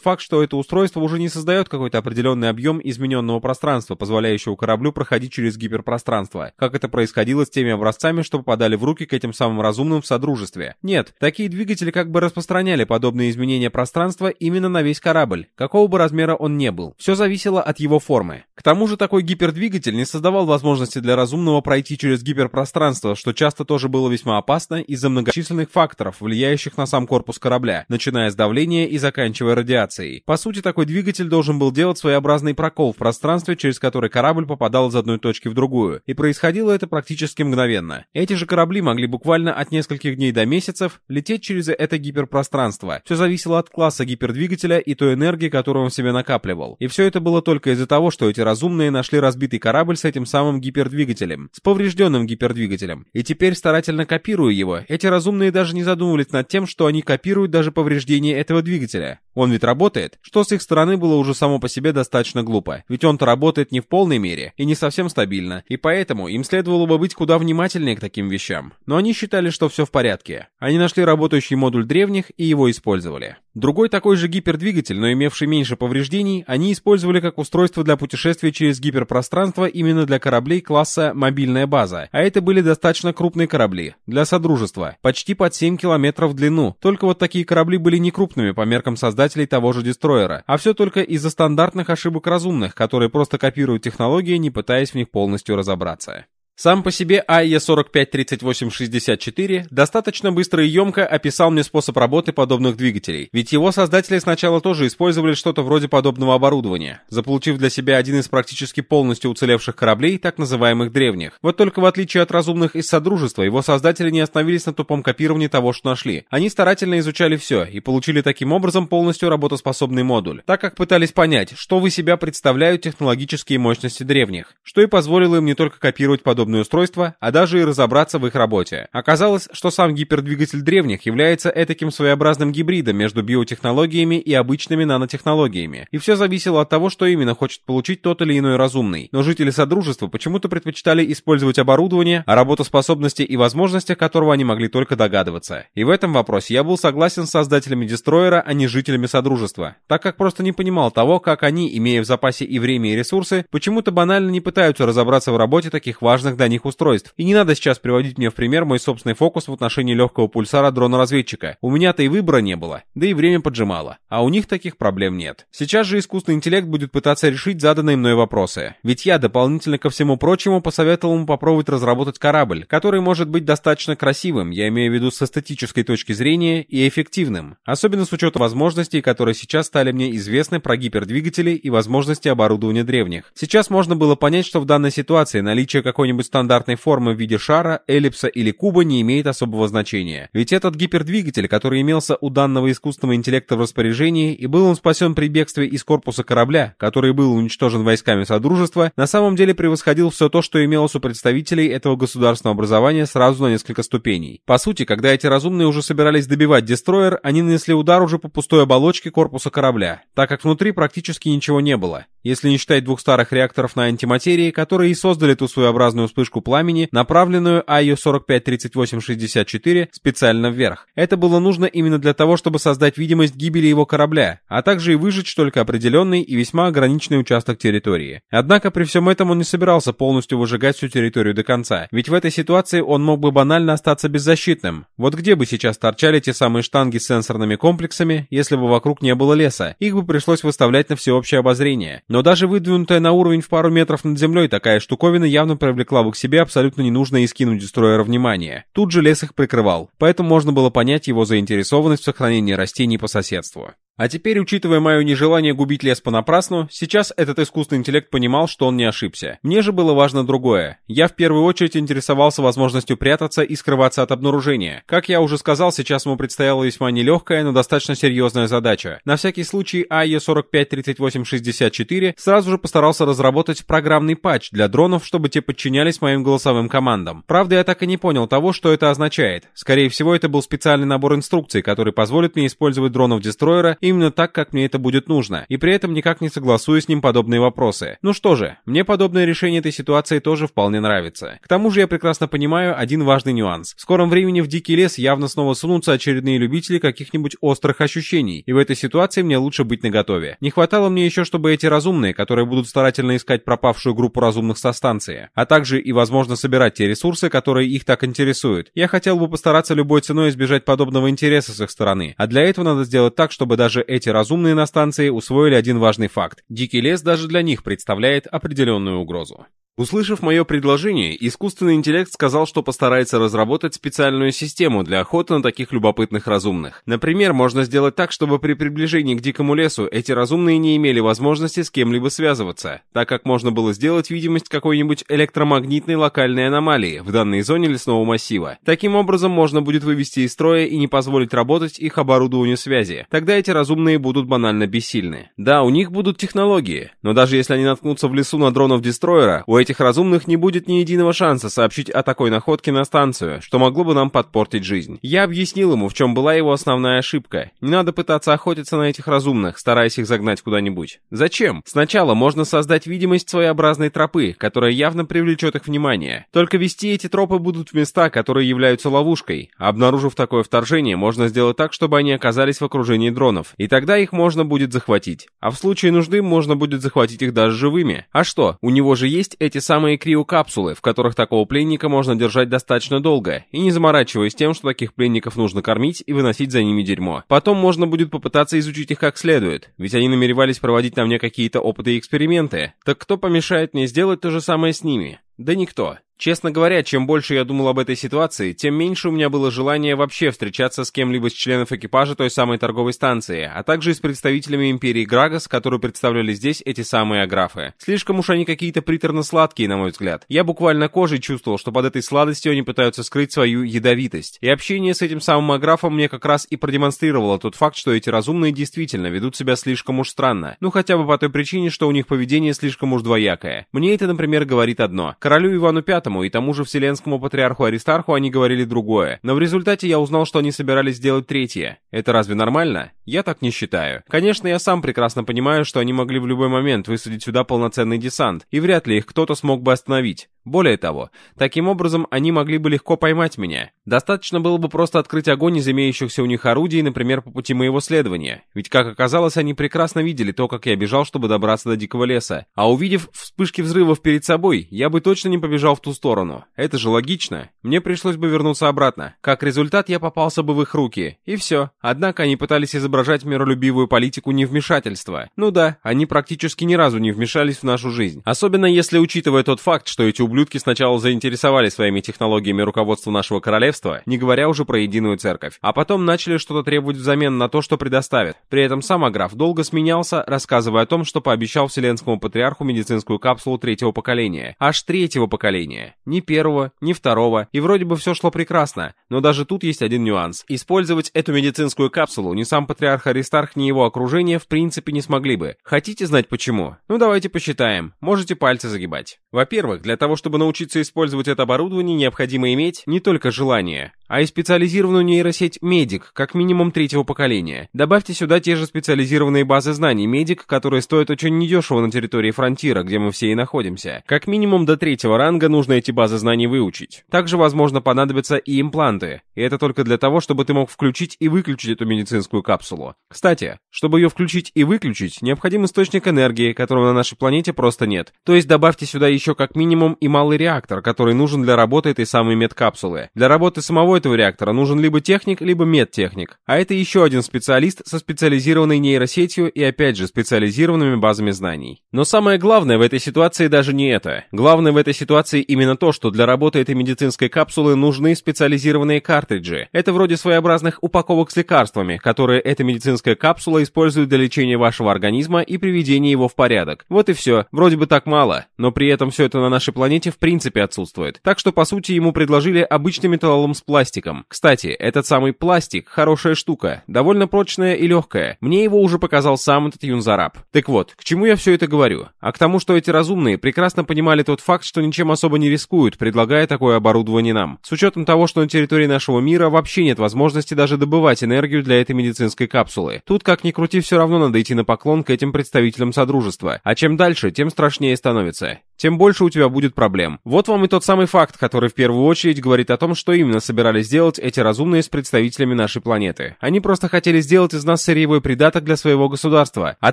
факт, что это устройство уже не создает какой-то определенный объем измененного пространства, позволяющего кораблю проходить через гиперпространство, как это происходило с теми образцами, что попадали в руки к этим самым разумным в Содружестве. Нет, такие двигатели как бы распространяли подобные изменения пространства именно на весь корабль, какого бы размера он не был. Все зависело от его формы. К тому же такой гипердвигатель не создавал возможности для разумного пройти через гиперпространство, что часто тоже было весьма опасно из-за многочисленных факторов, влияющих на сам корпус корабля, начиная с давления и заканчивая радиацией. По сути, такой двигатель должен был делать своеобразный прокол в пространстве, через который корабль попадал из одной точки в другую, и происходило это практически мгновенно. Эти же корабли могли буквально от нескольких дней до месяцев лететь через это гиперпространство. Все зависело от класса гипердвигателя и той энергии, которую он в себе накапливал. И все это было только из-за того, что эти разумные нашли разбитый корабль с этим самым гипердвигателем, с поврежденным гипердвигателем. И теперь, старательно копируя его, эти разумные даже не задумывались над тем, что они копируют даже повреждение этого двигателя. Он ведь работает, что с их стороны было уже само по себе достаточно глупо, ведь он-то работает не в полной мере и не совсем стабильно, и поэтому им следовало бы быть куда внимательнее к таким вещам. Но они считали, что все в порядке. Они нашли работающий модуль древних и его использовали. Другой такой же гипердвигатель, но имевший меньше повреждений, они использовали как устройство для путешествия через гиперпространство именно для кораблей класса «Мобильная база», а это были достаточно крупные корабли, для Содружества, почти под 7 километров в длину. Только вот такие корабли были не крупными по меркам создателей того же Дестройера, а все только из-за стандартных ошибок разумных, которые просто копируют технологии, не пытаясь в них полностью разобраться. Сам по себе АЕ 453864 достаточно быстро и емко описал мне способ работы подобных двигателей, ведь его создатели сначала тоже использовали что-то вроде подобного оборудования, заполучив для себя один из практически полностью уцелевших кораблей, так называемых древних. Вот только в отличие от разумных из Содружества, его создатели не остановились на тупом копировании того, что нашли. Они старательно изучали все и получили таким образом полностью работоспособный модуль, так как пытались понять, что в себя представляют технологические мощности древних, что и позволило им не только копировать подобные подобные устройства, а даже и разобраться в их работе. Оказалось, что сам гипердвигатель древних является этаким своеобразным гибридом между биотехнологиями и обычными нанотехнологиями. И все зависело от того, что именно хочет получить тот или иной разумный. Но жители Содружества почему-то предпочитали использовать оборудование, о работоспособности и возможностях которого они могли только догадываться. И в этом вопросе я был согласен с создателями Дестроера, а не жителями Содружества, так как просто не понимал того, как они, имея в запасе и время, и ресурсы, почему-то банально не пытаются разобраться в работе таких важных разных до них устройств. И не надо сейчас приводить мне в пример мой собственный фокус в отношении легкого пульсара дрона-разведчика. У меня-то и выбора не было, да и время поджимало. А у них таких проблем нет. Сейчас же искусственный интеллект будет пытаться решить заданные мной вопросы. Ведь я дополнительно ко всему прочему посоветовал ему попробовать разработать корабль, который может быть достаточно красивым, я имею в виду с эстетической точки зрения, и эффективным. Особенно с учетом возможностей, которые сейчас стали мне известны про гипердвигатели и возможности оборудования древних. Сейчас можно было понять, что в данной ситуации наличие какой-нибудь какой-нибудь стандартной формы в виде шара, эллипса или куба не имеет особого значения. Ведь этот гипердвигатель, который имелся у данного искусственного интеллекта в распоряжении, и был он спасен при бегстве из корпуса корабля, который был уничтожен войсками Содружества, на самом деле превосходил все то, что имелось у представителей этого государственного образования сразу на несколько ступеней. По сути, когда эти разумные уже собирались добивать дестройер, они нанесли удар уже по пустой оболочке корпуса корабля, так как внутри практически ничего не было если не считать двух старых реакторов на антиматерии, которые и создали ту своеобразную вспышку пламени, направленную IU-453864 специально вверх. Это было нужно именно для того, чтобы создать видимость гибели его корабля, а также и выжечь только определенный и весьма ограниченный участок территории. Однако при всем этом он не собирался полностью выжигать всю территорию до конца, ведь в этой ситуации он мог бы банально остаться беззащитным. Вот где бы сейчас торчали те самые штанги с сенсорными комплексами, если бы вокруг не было леса? Их бы пришлось выставлять на всеобщее обозрение. Но даже выдвинутая на уровень в пару метров над землей такая штуковина явно привлекла бы к себе абсолютно ненужное и скинуть дестроера внимание. Тут же лес их прикрывал, поэтому можно было понять его заинтересованность в сохранении растений по соседству. А теперь, учитывая мое нежелание губить лес понапрасну, сейчас этот искусственный интеллект понимал, что он не ошибся. Мне же было важно другое. Я в первую очередь интересовался возможностью прятаться и скрываться от обнаружения. Как я уже сказал, сейчас ему предстояла весьма нелегкая, но достаточно серьезная задача. На всякий случай AE453864 сразу же постарался разработать программный патч для дронов, чтобы те подчинялись моим голосовым командам. Правда, я так и не понял того, что это означает. Скорее всего, это был специальный набор инструкций, который позволит мне использовать дронов-дестройера именно так, как мне это будет нужно, и при этом никак не согласую с ним подобные вопросы. Ну что же, мне подобное решение этой ситуации тоже вполне нравится. К тому же я прекрасно понимаю один важный нюанс. В скором времени в дикий лес явно снова сунутся очередные любители каких-нибудь острых ощущений, и в этой ситуации мне лучше быть наготове. Не хватало мне еще, чтобы эти разумные, которые будут старательно искать пропавшую группу разумных со станции, а также и, возможно, собирать те ресурсы, которые их так интересуют. Я хотел бы постараться любой ценой избежать подобного интереса с их стороны, а для этого надо сделать так, чтобы даже даже эти разумные на станции усвоили один важный факт. Дикий лес даже для них представляет определенную угрозу. Услышав мое предложение, искусственный интеллект сказал, что постарается разработать специальную систему для охоты на таких любопытных разумных. Например, можно сделать так, чтобы при приближении к дикому лесу эти разумные не имели возможности с кем-либо связываться, так как можно было сделать видимость какой-нибудь электромагнитной локальной аномалии в данной зоне лесного массива. Таким образом, можно будет вывести из строя и не позволить работать их оборудованию связи. Тогда эти разумные будут банально бессильны. Да, у них будут технологии, но даже если они наткнутся в лесу на дронов-дестройера, у этих разумных не будет ни единого шанса сообщить о такой находке на станцию, что могло бы нам подпортить жизнь. Я объяснил ему, в чем была его основная ошибка. Не надо пытаться охотиться на этих разумных, стараясь их загнать куда-нибудь. Зачем? Сначала можно создать видимость своеобразной тропы, которая явно привлечет их внимание. Только вести эти тропы будут в места, которые являются ловушкой. Обнаружив такое вторжение, можно сделать так, чтобы они оказались в окружении дронов. И тогда их можно будет захватить. А в случае нужды можно будет захватить их даже живыми. А что, у него же есть эти самые криокапсулы, в которых такого пленника можно держать достаточно долго, и не заморачиваясь тем, что таких пленников нужно кормить и выносить за ними дерьмо. Потом можно будет попытаться изучить их как следует, ведь они намеревались проводить на мне какие-то опыты и эксперименты. Так кто помешает мне сделать то же самое с ними? Да никто. Честно говоря, чем больше я думал об этой ситуации, тем меньше у меня было желания вообще встречаться с кем-либо из членов экипажа той самой торговой станции, а также с представителями империи Грагос, которую представляли здесь эти самые аграфы. Слишком уж они какие-то приторно-сладкие, на мой взгляд. Я буквально кожей чувствовал, что под этой сладостью они пытаются скрыть свою ядовитость. И общение с этим самым аграфом мне как раз и продемонстрировало тот факт, что эти разумные действительно ведут себя слишком уж странно. Ну хотя бы по той причине, что у них поведение слишком уж двоякое. Мне это, например, говорит одно. Королю Ивану Пятому и тому же Вселенскому Патриарху Аристарху они говорили другое. Но в результате я узнал, что они собирались сделать третье. Это разве нормально? Я так не считаю. Конечно, я сам прекрасно понимаю, что они могли в любой момент высадить сюда полноценный десант, и вряд ли их кто-то смог бы остановить. Более того, таким образом они могли бы легко поймать меня. Достаточно было бы просто открыть огонь из имеющихся у них орудий, например, по пути моего следования. Ведь, как оказалось, они прекрасно видели то, как я бежал, чтобы добраться до дикого леса. А увидев вспышки взрывов перед собой, я бы точно не побежал в ту сторону. Это же логично. Мне пришлось бы вернуться обратно. Как результат, я попался бы в их руки. И все. Однако они пытались изображать миролюбивую политику невмешательства. Ну да, они практически ни разу не вмешались в нашу жизнь. Особенно если учитывая тот факт, что эти ублюдки сначала заинтересовали своими технологиями руководство нашего королевства, не говоря уже про единую церковь, а потом начали что-то требовать взамен на то, что предоставят. При этом сам Аграф долго сменялся, рассказывая о том, что пообещал Вселенскому Патриарху медицинскую капсулу третьего поколения. Аж третьего третьего поколения. Ни первого, ни второго, и вроде бы все шло прекрасно, но даже тут есть один нюанс. Использовать эту медицинскую капсулу ни сам патриарх Аристарх, ни его окружение в принципе не смогли бы. Хотите знать почему? Ну давайте посчитаем. Можете пальцы загибать. Во-первых, для того, чтобы научиться использовать это оборудование, необходимо иметь не только желание, а и специализированную нейросеть Медик, как минимум третьего поколения. Добавьте сюда те же специализированные базы знаний Медик, которые стоят очень недешево на территории Фронтира, где мы все и находимся. Как минимум до третьего ранга нужно эти базы знаний выучить. Также, возможно, понадобятся и импланты. И это только для того, чтобы ты мог включить и выключить эту медицинскую капсулу. Кстати, чтобы ее включить и выключить, необходим источник энергии, которого на нашей планете просто нет. То есть добавьте сюда еще как минимум и малый реактор, который нужен для работы этой самой медкапсулы. Для работы самого этого реактора нужен либо техник, либо медтехник. А это еще один специалист со специализированной нейросетью и опять же специализированными базами знаний. Но самое главное в этой ситуации даже не это. Главное в этой ситуации именно то, что для работы этой медицинской капсулы нужны специализированные картриджи. Это вроде своеобразных упаковок с лекарствами, которые эта медицинская капсула использует для лечения вашего организма и приведения его в порядок. Вот и все. Вроде бы так мало, но при этом все это на нашей планете в принципе отсутствует. Так что по сути ему предложили обычный металлолом с пластиком, пластиком. Кстати, этот самый пластик – хорошая штука, довольно прочная и легкая. Мне его уже показал сам этот юнзараб. Так вот, к чему я все это говорю? А к тому, что эти разумные прекрасно понимали тот факт, что ничем особо не рискуют, предлагая такое оборудование нам. С учетом того, что на территории нашего мира вообще нет возможности даже добывать энергию для этой медицинской капсулы. Тут, как ни крути, все равно надо идти на поклон к этим представителям Содружества. А чем дальше, тем страшнее становится тем больше у тебя будет проблем. Вот вам и тот самый факт, который в первую очередь говорит о том, что именно собирались сделать эти разумные с представителями нашей планеты. Они просто хотели сделать из нас сырьевой придаток для своего государства, а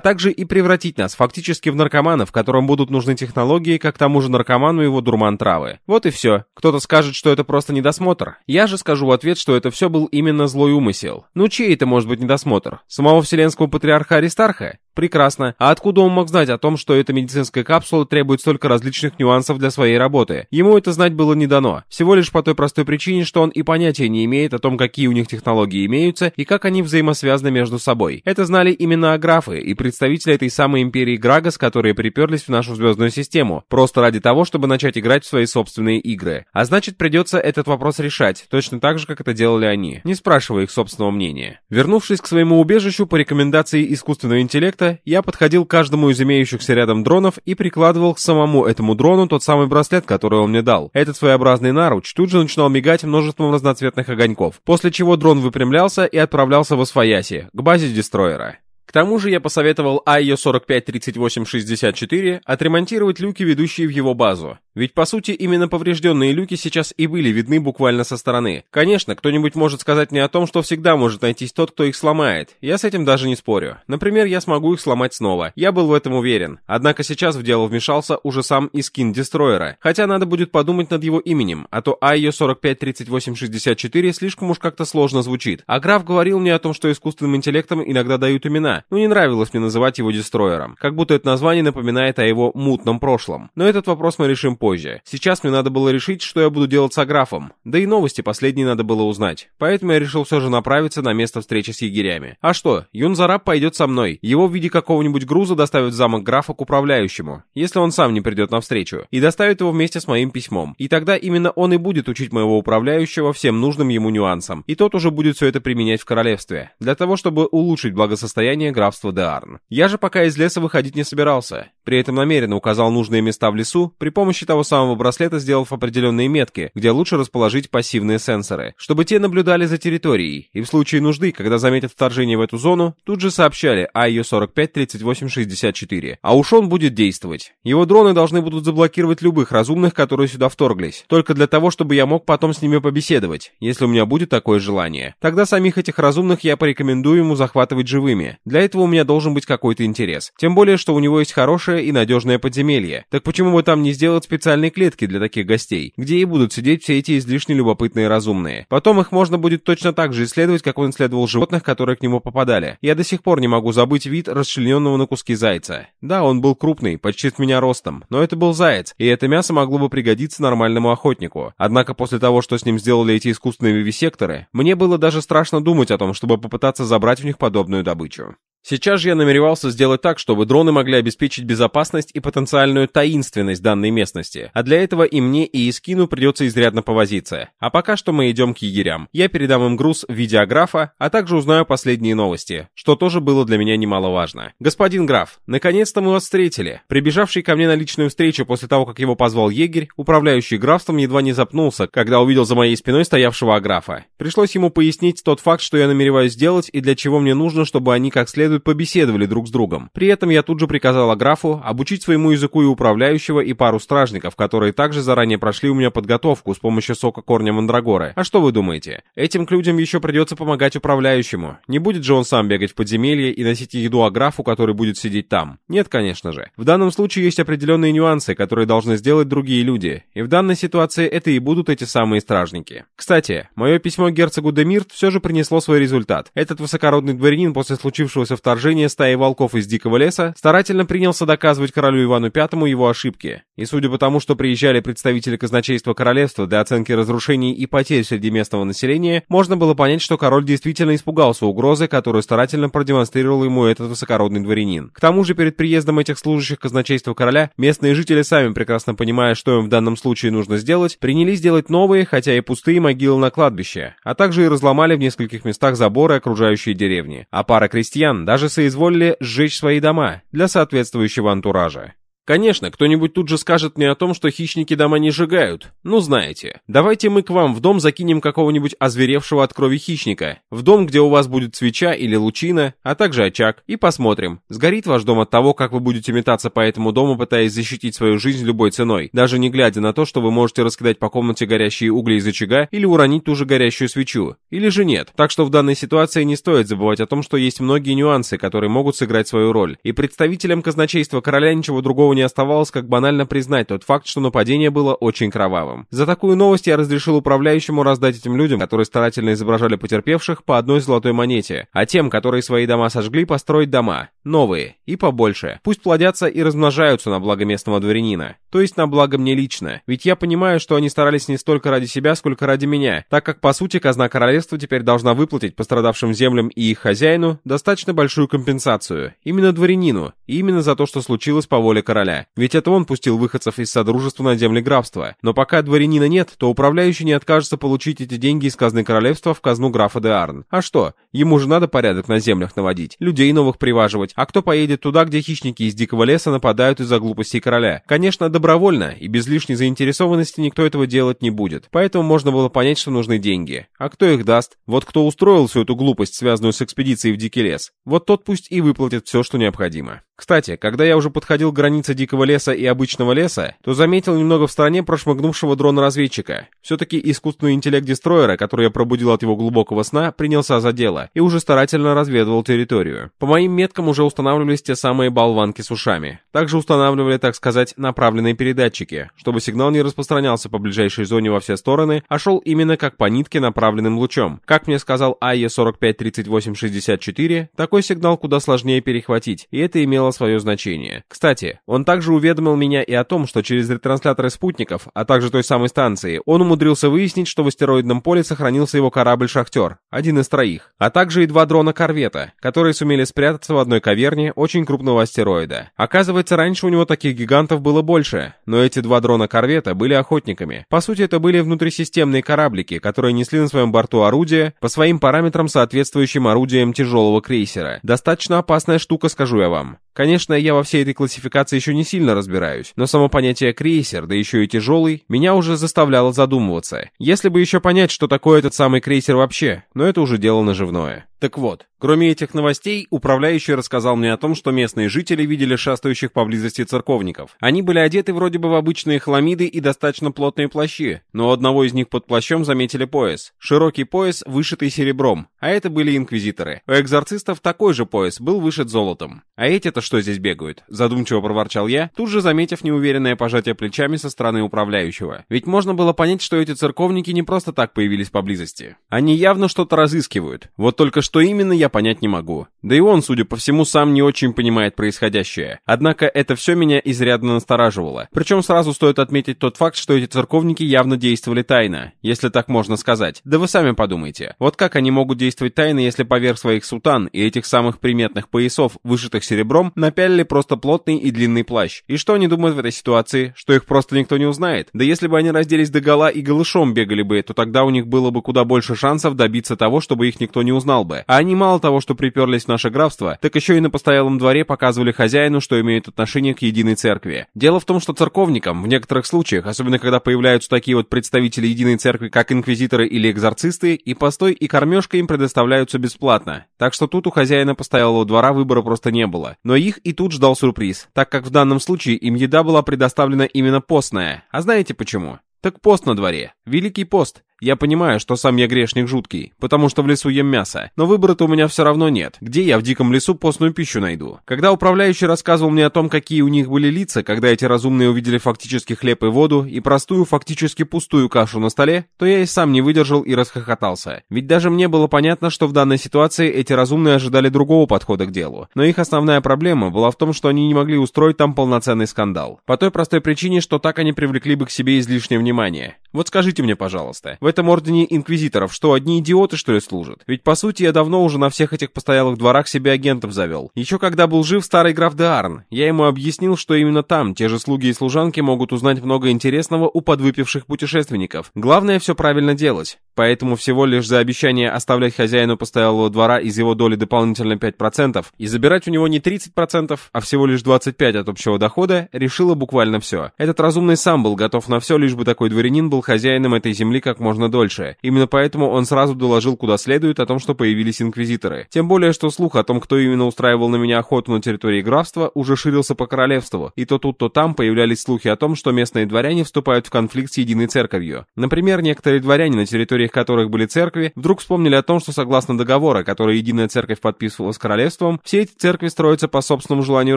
также и превратить нас фактически в наркоманов, которым будут нужны технологии, как тому же наркоману его дурман травы. Вот и все. Кто-то скажет, что это просто недосмотр. Я же скажу в ответ, что это все был именно злой умысел. Ну чей это может быть недосмотр? Самого вселенского патриарха Аристарха? Прекрасно. А откуда он мог знать о том, что эта медицинская капсула требует столько различных нюансов для своей работы? Ему это знать было не дано. Всего лишь по той простой причине, что он и понятия не имеет о том, какие у них технологии имеются и как они взаимосвязаны между собой. Это знали именно аграфы и представители этой самой империи Грагас, которые приперлись в нашу звездную систему, просто ради того, чтобы начать играть в свои собственные игры. А значит, придется этот вопрос решать, точно так же, как это делали они, не спрашивая их собственного мнения. Вернувшись к своему убежищу по рекомендации искусственного интеллекта, я подходил к каждому из имеющихся рядом дронов и прикладывал к самому этому дрону тот самый браслет, который он мне дал. Этот своеобразный наруч тут же начинал мигать множеством разноцветных огоньков, после чего дрон выпрямлялся и отправлялся в Освояси, к базе дестройера. К тому же я посоветовал IO 453864 отремонтировать люки, ведущие в его базу. Ведь по сути именно поврежденные люки сейчас и были видны буквально со стороны. Конечно, кто-нибудь может сказать мне о том, что всегда может найтись тот, кто их сломает. Я с этим даже не спорю. Например, я смогу их сломать снова. Я был в этом уверен. Однако сейчас в дело вмешался уже сам Искин Дестроера. Хотя надо будет подумать над его именем, а то IO 453864 слишком уж как-то сложно звучит. А граф говорил мне о том, что искусственным интеллектом иногда дают имена но не нравилось мне называть его дестройером, как будто это название напоминает о его мутном прошлом. Но этот вопрос мы решим позже. Сейчас мне надо было решить, что я буду делать с Аграфом, да и новости последние надо было узнать. Поэтому я решил все же направиться на место встречи с егерями. А что, Юнзараб пойдет со мной. Его в виде какого-нибудь груза доставят в замок графа к управляющему, если он сам не придет навстречу, и доставит его вместе с моим письмом. И тогда именно он и будет учить моего управляющего всем нужным ему нюансам. И тот уже будет все это применять в королевстве, для того, чтобы улучшить благосостояние графства Деарн. Я же пока из леса выходить не собирался. При этом намеренно указал нужные места в лесу, при помощи того самого браслета сделав определенные метки, где лучше расположить пассивные сенсоры, чтобы те наблюдали за территорией, и в случае нужды, когда заметят вторжение в эту зону, тут же сообщали о ее 45-38-64. А уж он будет действовать. Его дроны должны будут заблокировать любых разумных, которые сюда вторглись, только для того, чтобы я мог потом с ними побеседовать, если у меня будет такое желание. Тогда самих этих разумных я порекомендую ему захватывать живыми. Для этого у меня должен быть какой-то интерес. Тем более, что у него есть хорошее и надежное подземелье. Так почему бы там не сделать специальные клетки для таких гостей, где и будут сидеть все эти излишне любопытные разумные. Потом их можно будет точно так же исследовать, как он исследовал животных, которые к нему попадали. Я до сих пор не могу забыть вид расчлененного на куски зайца. Да, он был крупный, почти с меня ростом, но это был заяц, и это мясо могло бы пригодиться нормальному охотнику. Однако после того, что с ним сделали эти искусственные вивисекторы, мне было даже страшно думать о том, чтобы попытаться забрать в них подобную добычу. Сейчас же я намеревался сделать так, чтобы дроны могли обеспечить безопасность и потенциальную таинственность данной местности, а для этого и мне, и Искину придется изрядно повозиться. А пока что мы идем к егерям. Я передам им груз в виде аграфа, а также узнаю последние новости, что тоже было для меня немаловажно. Господин граф, наконец-то мы вас встретили. Прибежавший ко мне на личную встречу после того, как его позвал егерь, управляющий графством едва не запнулся, когда увидел за моей спиной стоявшего аграфа. Пришлось ему пояснить тот факт, что я намереваюсь сделать и для чего мне нужно, чтобы они как следует следует побеседовали друг с другом. При этом я тут же приказал графу обучить своему языку и управляющего, и пару стражников, которые также заранее прошли у меня подготовку с помощью сока корня мандрагоры. А что вы думаете? Этим к людям еще придется помогать управляющему. Не будет же он сам бегать в подземелье и носить еду аграфу, который будет сидеть там? Нет, конечно же. В данном случае есть определенные нюансы, которые должны сделать другие люди. И в данной ситуации это и будут эти самые стражники. Кстати, мое письмо герцогу Демирт все же принесло свой результат. Этот высокородный дворянин после случившегося вторжения стаи волков из дикого леса, старательно принялся доказывать королю Ивану V его ошибки. И судя по тому, что приезжали представители казначейства королевства для оценки разрушений и потерь среди местного населения, можно было понять, что король действительно испугался угрозы, которую старательно продемонстрировал ему этот высокородный дворянин. К тому же, перед приездом этих служащих казначейства короля, местные жители сами прекрасно понимая, что им в данном случае нужно сделать, принялись делать новые, хотя и пустые могилы на кладбище, а также и разломали в нескольких местах заборы, окружающие деревни. А пара крестьян даже соизволили сжечь свои дома для соответствующего антуража. Конечно, кто-нибудь тут же скажет мне о том, что хищники дома не сжигают. Ну, знаете. Давайте мы к вам в дом закинем какого-нибудь озверевшего от крови хищника. В дом, где у вас будет свеча или лучина, а также очаг. И посмотрим, сгорит ваш дом от того, как вы будете метаться по этому дому, пытаясь защитить свою жизнь любой ценой, даже не глядя на то, что вы можете раскидать по комнате горящие угли из очага или уронить ту же горящую свечу. Или же нет. Так что в данной ситуации не стоит забывать о том, что есть многие нюансы, которые могут сыграть свою роль. И представителям казначейства короля ничего другого не не оставалось, как банально признать тот факт, что нападение было очень кровавым. За такую новость я разрешил управляющему раздать этим людям, которые старательно изображали потерпевших, по одной золотой монете, а тем, которые свои дома сожгли, построить дома, новые и побольше. Пусть плодятся и размножаются на благо местного дворянина. То есть на благо мне лично. Ведь я понимаю, что они старались не столько ради себя, сколько ради меня, так как по сути казна королевства теперь должна выплатить пострадавшим землям и их хозяину достаточно большую компенсацию. Именно дворянину. И именно за то, что случилось по воле короля. Ведь это он пустил выходцев из Содружества на земли графства. Но пока дворянина нет, то управляющий не откажется получить эти деньги из казны королевства в казну графа де Арн. А что? Ему же надо порядок на землях наводить, людей новых приваживать. А кто поедет туда, где хищники из дикого леса нападают из-за глупостей короля? Конечно, добровольно, и без лишней заинтересованности никто этого делать не будет. Поэтому можно было понять, что нужны деньги. А кто их даст? Вот кто устроил всю эту глупость, связанную с экспедицией в дикий лес. Вот тот пусть и выплатит все, что необходимо. Кстати, когда я уже подходил к границе дикого леса и обычного леса, то заметил немного в стороне прошмыгнувшего дрона-разведчика. Все-таки искусственный интеллект дестроера, который я пробудил от его глубокого сна, принялся за дело и уже старательно разведывал территорию. По моим меткам уже устанавливались те самые болванки с ушами. Также устанавливали, так сказать, направленные передатчики, чтобы сигнал не распространялся по ближайшей зоне во все стороны, а шел именно как по нитке направленным лучом. Как мне сказал АЕ 453864, такой сигнал куда сложнее перехватить, и это имело свое значение. Кстати, он также уведомил меня и о том, что через ретрансляторы спутников, а также той самой станции, он умудрился выяснить, что в астероидном поле сохранился его корабль «Шахтер», один из троих, а также и два дрона-корвета, которые сумели спрятаться в одной каверне очень крупного астероида. Оказывается, раньше у него таких гигантов было больше, но эти два дрона-корвета были охотниками. По сути, это были внутрисистемные кораблики, которые несли на своем борту орудия по своим параметрам соответствующим орудиям тяжелого крейсера. Достаточно опасная штука, скажу я вам. Конечно, я во всей этой классификации еще не сильно разбираюсь, но само понятие крейсер, да еще и тяжелый, меня уже заставляло задумываться. Если бы еще понять, что такое этот самый крейсер вообще, но это уже дело наживное. Так вот, кроме этих новостей, управляющий рассказал мне о том, что местные жители видели шастающих поблизости церковников. Они были одеты вроде бы в обычные хламиды и достаточно плотные плащи, но у одного из них под плащом заметили пояс. Широкий пояс, вышитый серебром, а это были инквизиторы. У экзорцистов такой же пояс был вышит золотом. А эти-то ребята что здесь бегают?» Задумчиво проворчал я, тут же заметив неуверенное пожатие плечами со стороны управляющего. Ведь можно было понять, что эти церковники не просто так появились поблизости. Они явно что-то разыскивают. Вот только что именно я понять не могу. Да и он, судя по всему, сам не очень понимает происходящее. Однако это все меня изрядно настораживало. Причем сразу стоит отметить тот факт, что эти церковники явно действовали тайно, если так можно сказать. Да вы сами подумайте. Вот как они могут действовать тайно, если поверх своих сутан и этих самых приметных поясов, вышитых серебром, напялили просто плотный и длинный плащ? И что они думают в этой ситуации? Что их просто никто не узнает? Да если бы они разделись до гола и голышом бегали бы, то тогда у них было бы куда больше шансов добиться того, чтобы их никто не узнал бы. А они мало того, что приперлись в наше графство, так еще и на постоялом дворе показывали хозяину, что имеют отношение к единой церкви. Дело в том, что церковникам в некоторых случаях, особенно когда появляются такие вот представители единой церкви, как инквизиторы или экзорцисты, и постой, и кормежка им предоставляются бесплатно. Так что тут у хозяина постоялого двора выбора просто не было. Но их и тут ждал сюрприз, так как в данном случае им еда была предоставлена именно постная. А знаете почему? Так пост на дворе. Великий пост. Я понимаю, что сам я грешник жуткий, потому что в лесу ем мясо, но выбора-то у меня все равно нет. Где я в диком лесу постную пищу найду? Когда управляющий рассказывал мне о том, какие у них были лица, когда эти разумные увидели фактически хлеб и воду и простую, фактически пустую кашу на столе, то я и сам не выдержал и расхохотался. Ведь даже мне было понятно, что в данной ситуации эти разумные ожидали другого подхода к делу. Но их основная проблема была в том, что они не могли устроить там полноценный скандал. По той простой причине, что так они привлекли бы к себе излишнее внимание. Вот скажите мне, пожалуйста, в этом ордене инквизиторов что, одни идиоты, что ли, служат? Ведь, по сути, я давно уже на всех этих постоялых дворах себе агентов завел. Еще когда был жив старый граф де Арн, я ему объяснил, что именно там те же слуги и служанки могут узнать много интересного у подвыпивших путешественников. Главное все правильно делать. Поэтому всего лишь за обещание оставлять хозяину постоялого двора из его доли дополнительно 5% и забирать у него не 30%, а всего лишь 25% от общего дохода, решила буквально все. Этот разумный сам был готов на все, лишь бы такой дворянин был хозяином этой земли как можно дольше. Именно поэтому он сразу доложил куда следует о том, что появились инквизиторы. Тем более, что слух о том, кто именно устраивал на меня охоту на территории графства, уже ширился по королевству, и то тут, то там появлялись слухи о том, что местные дворяне вступают в конфликт с единой церковью. Например, некоторые дворяне на территориях которых были церкви, вдруг вспомнили о том, что согласно договора, который Единая Церковь подписывала с Королевством, все эти церкви строятся по собственному желанию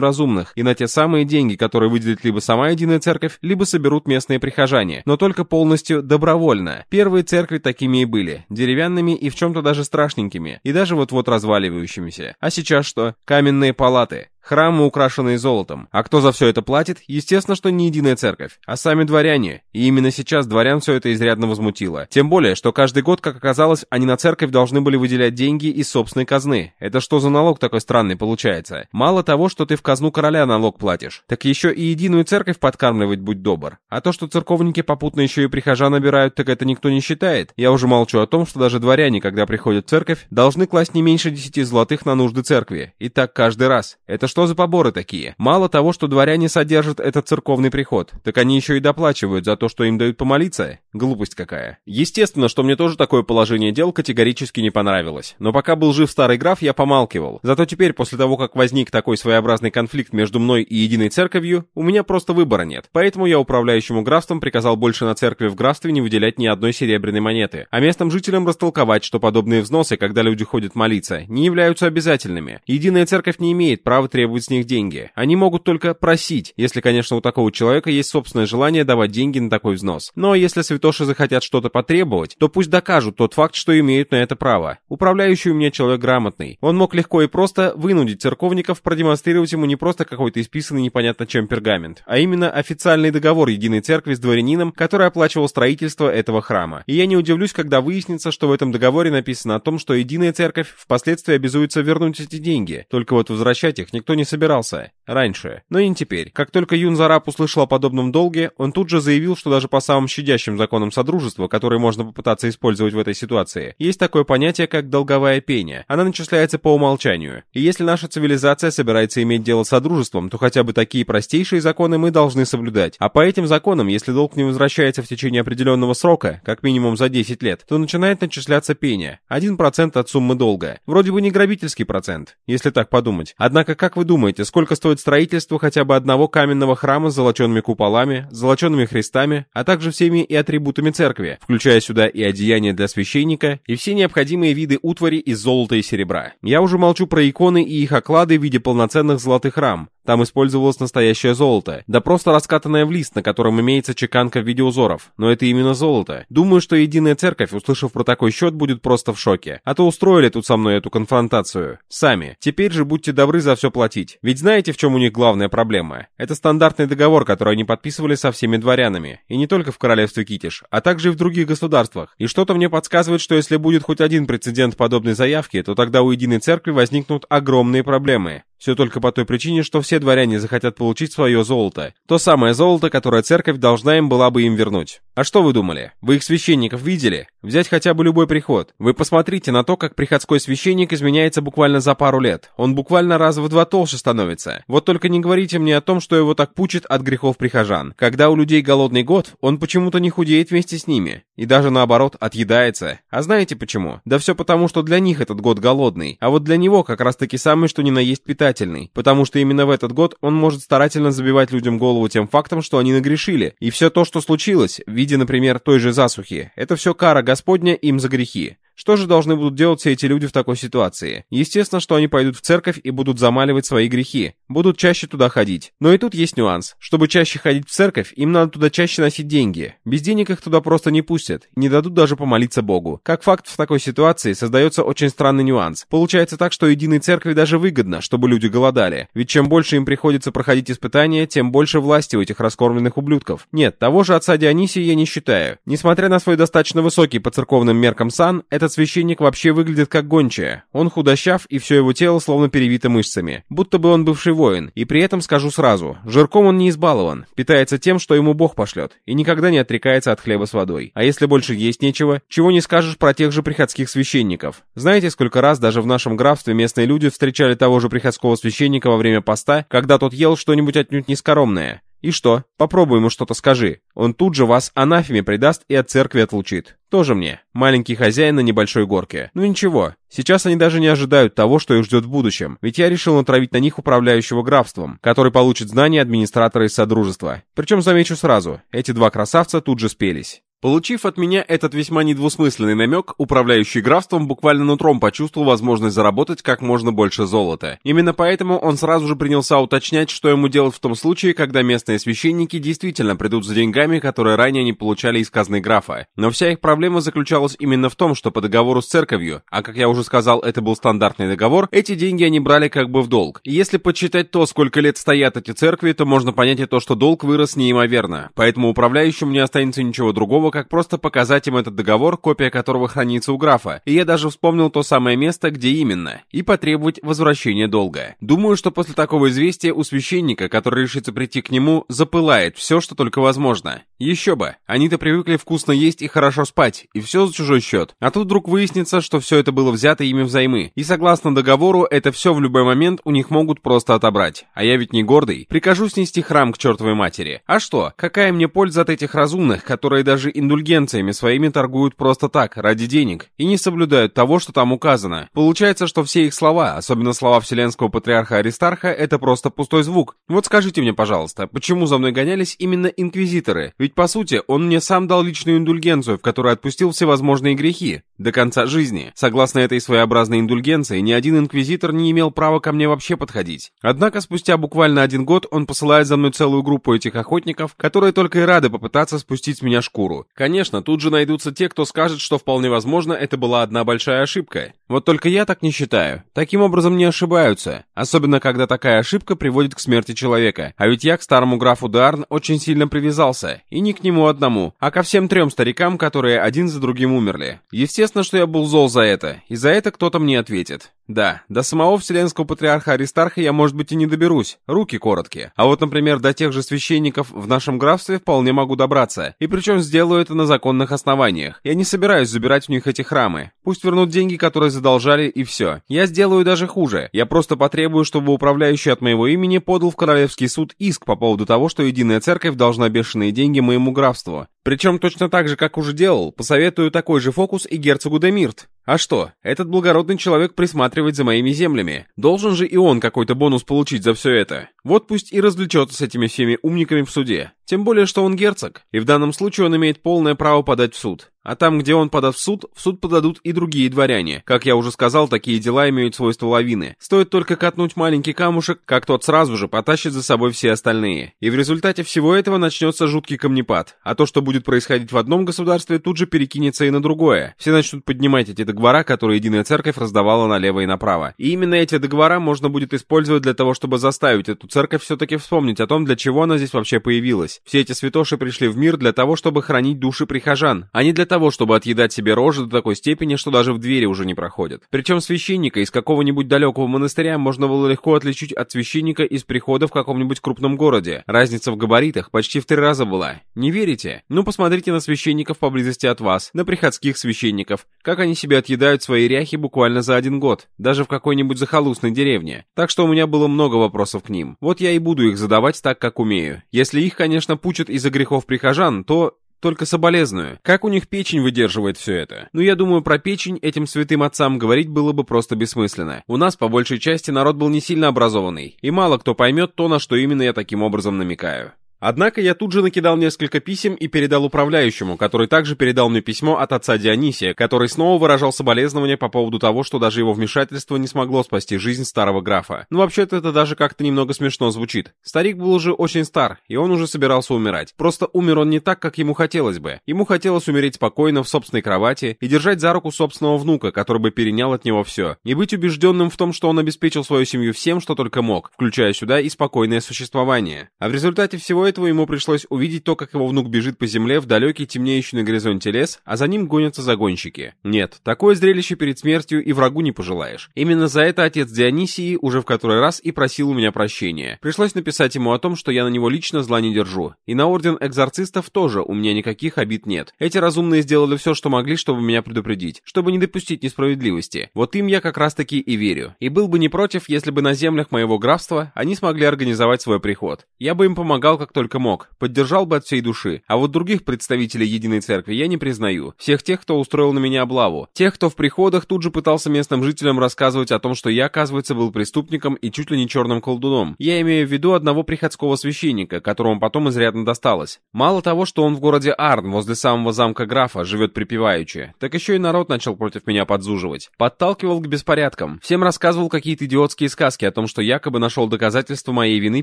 разумных, и на те самые деньги, которые выделит либо сама Единая Церковь, либо соберут местные прихожане, но только полностью добровольно. Первые церкви такими и были, деревянными и в чем-то даже страшненькими, и даже вот-вот разваливающимися. А сейчас что? Каменные палаты. Храмы, украшенные золотом. А кто за все это платит? Естественно, что не единая церковь, а сами дворяне. И именно сейчас дворян все это изрядно возмутило. Тем более, что каждый год, как оказалось, они на церковь должны были выделять деньги из собственной казны. Это что за налог такой странный получается? Мало того, что ты в казну короля налог платишь, так еще и единую церковь подкармливать будь добр. А то, что церковники попутно еще и прихожан набирают, так это никто не считает. Я уже молчу о том, что даже дворяне, когда приходят в церковь, должны класть не меньше 10 золотых на нужды церкви. И так каждый раз. Это что за поборы такие? Мало того, что дворяне содержат этот церковный приход, так они еще и доплачивают за то, что им дают помолиться? Глупость какая. Естественно, что мне тоже такое положение дел категорически не понравилось. Но пока был жив старый граф, я помалкивал. Зато теперь, после того, как возник такой своеобразный конфликт между мной и единой церковью, у меня просто выбора нет. Поэтому я управляющему графством приказал больше на церкви в графстве не выделять ни одной серебряной монеты, а местным жителям растолковать, что подобные взносы, когда люди ходят молиться, не являются обязательными. Единая церковь не имеет права требовать требовать с них деньги. Они могут только просить, если, конечно, у такого человека есть собственное желание давать деньги на такой взнос. Но если святоши захотят что-то потребовать, то пусть докажут тот факт, что имеют на это право. Управляющий у меня человек грамотный. Он мог легко и просто вынудить церковников продемонстрировать ему не просто какой-то исписанный непонятно чем пергамент, а именно официальный договор Единой Церкви с дворянином, который оплачивал строительство этого храма. И я не удивлюсь, когда выяснится, что в этом договоре написано о том, что Единая Церковь впоследствии обязуется вернуть эти деньги. Только вот возвращать их никто не собирался. Раньше. Но и не теперь. Как только Юн Зараб услышал о подобном долге, он тут же заявил, что даже по самым щадящим законам Содружества, которые можно попытаться использовать в этой ситуации, есть такое понятие, как долговая пеня. Она начисляется по умолчанию. И если наша цивилизация собирается иметь дело с Содружеством, то хотя бы такие простейшие законы мы должны соблюдать. А по этим законам, если долг не возвращается в течение определенного срока, как минимум за 10 лет, то начинает начисляться пеня. 1% от суммы долга. Вроде бы не грабительский процент, если так подумать. Однако, как вы думаете, сколько стоит строительство хотя бы одного каменного храма с золоченными куполами, золоченными хрестами, а также всеми и атрибутами церкви, включая сюда и одеяния для священника, и все необходимые виды утвари из золота и серебра. Я уже молчу про иконы и их оклады в виде полноценных золотых рам, там использовалось настоящее золото. Да просто раскатанное в лист, на котором имеется чеканка в виде узоров. Но это именно золото. Думаю, что Единая Церковь, услышав про такой счет, будет просто в шоке. А то устроили тут со мной эту конфронтацию. Сами. Теперь же будьте добры за все платить. Ведь знаете, в чем у них главная проблема? Это стандартный договор, который они подписывали со всеми дворянами. И не только в королевстве Китиш, а также и в других государствах. И что-то мне подсказывает, что если будет хоть один прецедент подобной заявки, то тогда у Единой Церкви возникнут огромные проблемы. Все только по той причине, что все дворяне захотят получить свое золото. То самое золото, которое церковь должна им была бы им вернуть. А что вы думали? Вы их священников видели? Взять хотя бы любой приход. Вы посмотрите на то, как приходской священник изменяется буквально за пару лет. Он буквально раз в два толще становится. Вот только не говорите мне о том, что его так пучит от грехов прихожан. Когда у людей голодный год, он почему-то не худеет вместе с ними. И даже наоборот, отъедается. А знаете почему? Да все потому, что для них этот год голодный. А вот для него как раз таки самый что ни на есть питательный. Потому что именно в этот год он может старательно забивать людям голову тем фактом, что они нагрешили. И все то, что случилось, в виде, например, той же засухи, это все кара Господня им за грехи. Что же должны будут делать все эти люди в такой ситуации? Естественно, что они пойдут в церковь и будут замаливать свои грехи, будут чаще туда ходить. Но и тут есть нюанс. Чтобы чаще ходить в церковь, им надо туда чаще носить деньги. Без денег их туда просто не пустят, не дадут даже помолиться Богу. Как факт, в такой ситуации создается очень странный нюанс. Получается так, что единой церкви даже выгодно, чтобы люди голодали. Ведь чем больше им приходится проходить испытания, тем больше власти у этих раскормленных ублюдков. Нет, того же отца Дионисия я не считаю. Несмотря на свой достаточно высокий по церковным меркам сан, это этот священник вообще выглядит как гончая. Он худощав, и все его тело словно перевито мышцами. Будто бы он бывший воин. И при этом скажу сразу, жирком он не избалован. Питается тем, что ему Бог пошлет. И никогда не отрекается от хлеба с водой. А если больше есть нечего, чего не скажешь про тех же приходских священников. Знаете, сколько раз даже в нашем графстве местные люди встречали того же приходского священника во время поста, когда тот ел что-нибудь отнюдь нескоромное? И что? Попробуй ему что-то скажи. Он тут же вас анафеме предаст и от церкви отлучит. Тоже мне. Маленький хозяин на небольшой горке. Ну ничего. Сейчас они даже не ожидают того, что их ждет в будущем. Ведь я решил натравить на них управляющего графством, который получит знания администратора из Содружества. Причем замечу сразу, эти два красавца тут же спелись. Получив от меня этот весьма недвусмысленный намек, управляющий графством буквально нутром почувствовал возможность заработать как можно больше золота. Именно поэтому он сразу же принялся уточнять, что ему делать в том случае, когда местные священники действительно придут за деньгами, которые ранее они получали из казны графа. Но вся их проблема заключалась именно в том, что по договору с церковью, а как я уже сказал, это был стандартный договор, эти деньги они брали как бы в долг. И если подсчитать то, сколько лет стоят эти церкви, то можно понять и то, что долг вырос неимоверно. Поэтому управляющему не останется ничего другого, как просто показать им этот договор, копия которого хранится у графа, и я даже вспомнил то самое место, где именно, и потребовать возвращения долга. Думаю, что после такого известия у священника, который решится прийти к нему, запылает все, что только возможно. Еще бы, они-то привыкли вкусно есть и хорошо спать, и все за чужой счет. А тут вдруг выяснится, что все это было взято ими взаймы, и согласно договору, это все в любой момент у них могут просто отобрать. А я ведь не гордый, прикажу снести храм к чертовой матери. А что, какая мне польза от этих разумных, которые даже индульгенциями своими торгуют просто так, ради денег, и не соблюдают того, что там указано. Получается, что все их слова, особенно слова вселенского патриарха Аристарха, это просто пустой звук. Вот скажите мне, пожалуйста, почему за мной гонялись именно инквизиторы? Ведь по сути, он мне сам дал личную индульгенцию, в которой отпустил всевозможные грехи. До конца жизни. Согласно этой своеобразной индульгенции, ни один инквизитор не имел права ко мне вообще подходить. Однако спустя буквально один год он посылает за мной целую группу этих охотников, которые только и рады попытаться спустить с меня шкуру. Конечно, тут же найдутся те, кто скажет, что вполне возможно это была одна большая ошибка. Вот только я так не считаю. Таким образом не ошибаются. Особенно, когда такая ошибка приводит к смерти человека. А ведь я к старому графу Дарн очень сильно привязался. И не к нему одному, а ко всем трем старикам, которые один за другим умерли. Естественно, что я был зол за это. И за это кто-то мне ответит. Да, до самого вселенского патриарха Аристарха я, может быть, и не доберусь. Руки короткие. А вот, например, до тех же священников в нашем графстве вполне могу добраться. И причем сделаю это на законных основаниях. Я не собираюсь забирать у них эти храмы. Пусть вернут деньги, которые задолжали, и все. Я сделаю даже хуже. Я просто потребую, чтобы управляющий от моего имени подал в Королевский суд иск по поводу того, что Единая Церковь должна бешеные деньги моему графству. Причем точно так же, как уже делал, посоветую такой же фокус и герцогу Демирт. А что, этот благородный человек присматривает за моими землями. Должен же и он какой-то бонус получить за все это. Вот пусть и развлечется с этими всеми умниками в суде. Тем более, что он герцог, и в данном случае он имеет полное право подать в суд. А там, где он подаст в суд, в суд подадут и другие дворяне. Как я уже сказал, такие дела имеют свойство лавины. Стоит только катнуть маленький камушек, как тот сразу же потащит за собой все остальные. И в результате всего этого начнется жуткий камнепад. А то, что будет происходить в одном государстве, тут же перекинется и на другое. Все начнут поднимать эти договора, которые Единая Церковь раздавала налево и направо. И именно эти договора можно будет использовать для того, чтобы заставить эту церковь все-таки вспомнить о том, для чего она здесь вообще появилась. Все эти святоши пришли в мир для того, чтобы хранить души прихожан, а не для того, чтобы отъедать себе рожи до такой степени, что даже в двери уже не проходят. Причем священника из какого-нибудь далекого монастыря можно было легко отличить от священника из прихода в каком-нибудь крупном городе. Разница в габаритах почти в три раза была. Не верите? Ну посмотрите на священников поблизости от вас, на приходских священников, как они себе отъедают свои ряхи буквально за один год, даже в какой-нибудь захолустной деревне. Так что у меня было много вопросов к ним. Вот я и буду их задавать так, как умею. Если их, конечно, пучат из-за грехов прихожан, то только соболезную. Как у них печень выдерживает все это? Ну, я думаю, про печень этим святым отцам говорить было бы просто бессмысленно. У нас, по большей части, народ был не сильно образованный, и мало кто поймет то, на что именно я таким образом намекаю. Однако я тут же накидал несколько писем и передал управляющему, который также передал мне письмо от отца Дионисия, который снова выражал соболезнования по поводу того, что даже его вмешательство не смогло спасти жизнь старого графа. Ну вообще-то это даже как-то немного смешно звучит. Старик был уже очень стар, и он уже собирался умирать. Просто умер он не так, как ему хотелось бы. Ему хотелось умереть спокойно в собственной кровати и держать за руку собственного внука, который бы перенял от него все, и быть убежденным в том, что он обеспечил свою семью всем, что только мог, включая сюда и спокойное существование. А в результате всего этого этого ему пришлось увидеть то, как его внук бежит по земле в далекий темнеющий на горизонте лес, а за ним гонятся загонщики. Нет, такое зрелище перед смертью и врагу не пожелаешь. Именно за это отец Дионисии уже в который раз и просил у меня прощения. Пришлось написать ему о том, что я на него лично зла не держу. И на орден экзорцистов тоже у меня никаких обид нет. Эти разумные сделали все, что могли, чтобы меня предупредить, чтобы не допустить несправедливости. Вот им я как раз таки и верю. И был бы не против, если бы на землях моего графства они смогли организовать свой приход. Я бы им помогал как только только мог, поддержал бы от всей души, а вот других представителей Единой Церкви я не признаю. Всех тех, кто устроил на меня облаву. Тех, кто в приходах тут же пытался местным жителям рассказывать о том, что я, оказывается, был преступником и чуть ли не черным колдуном. Я имею в виду одного приходского священника, которому потом изрядно досталось. Мало того, что он в городе Арн, возле самого замка графа, живет припеваючи, так еще и народ начал против меня подзуживать. Подталкивал к беспорядкам. Всем рассказывал какие-то идиотские сказки о том, что якобы нашел доказательства моей вины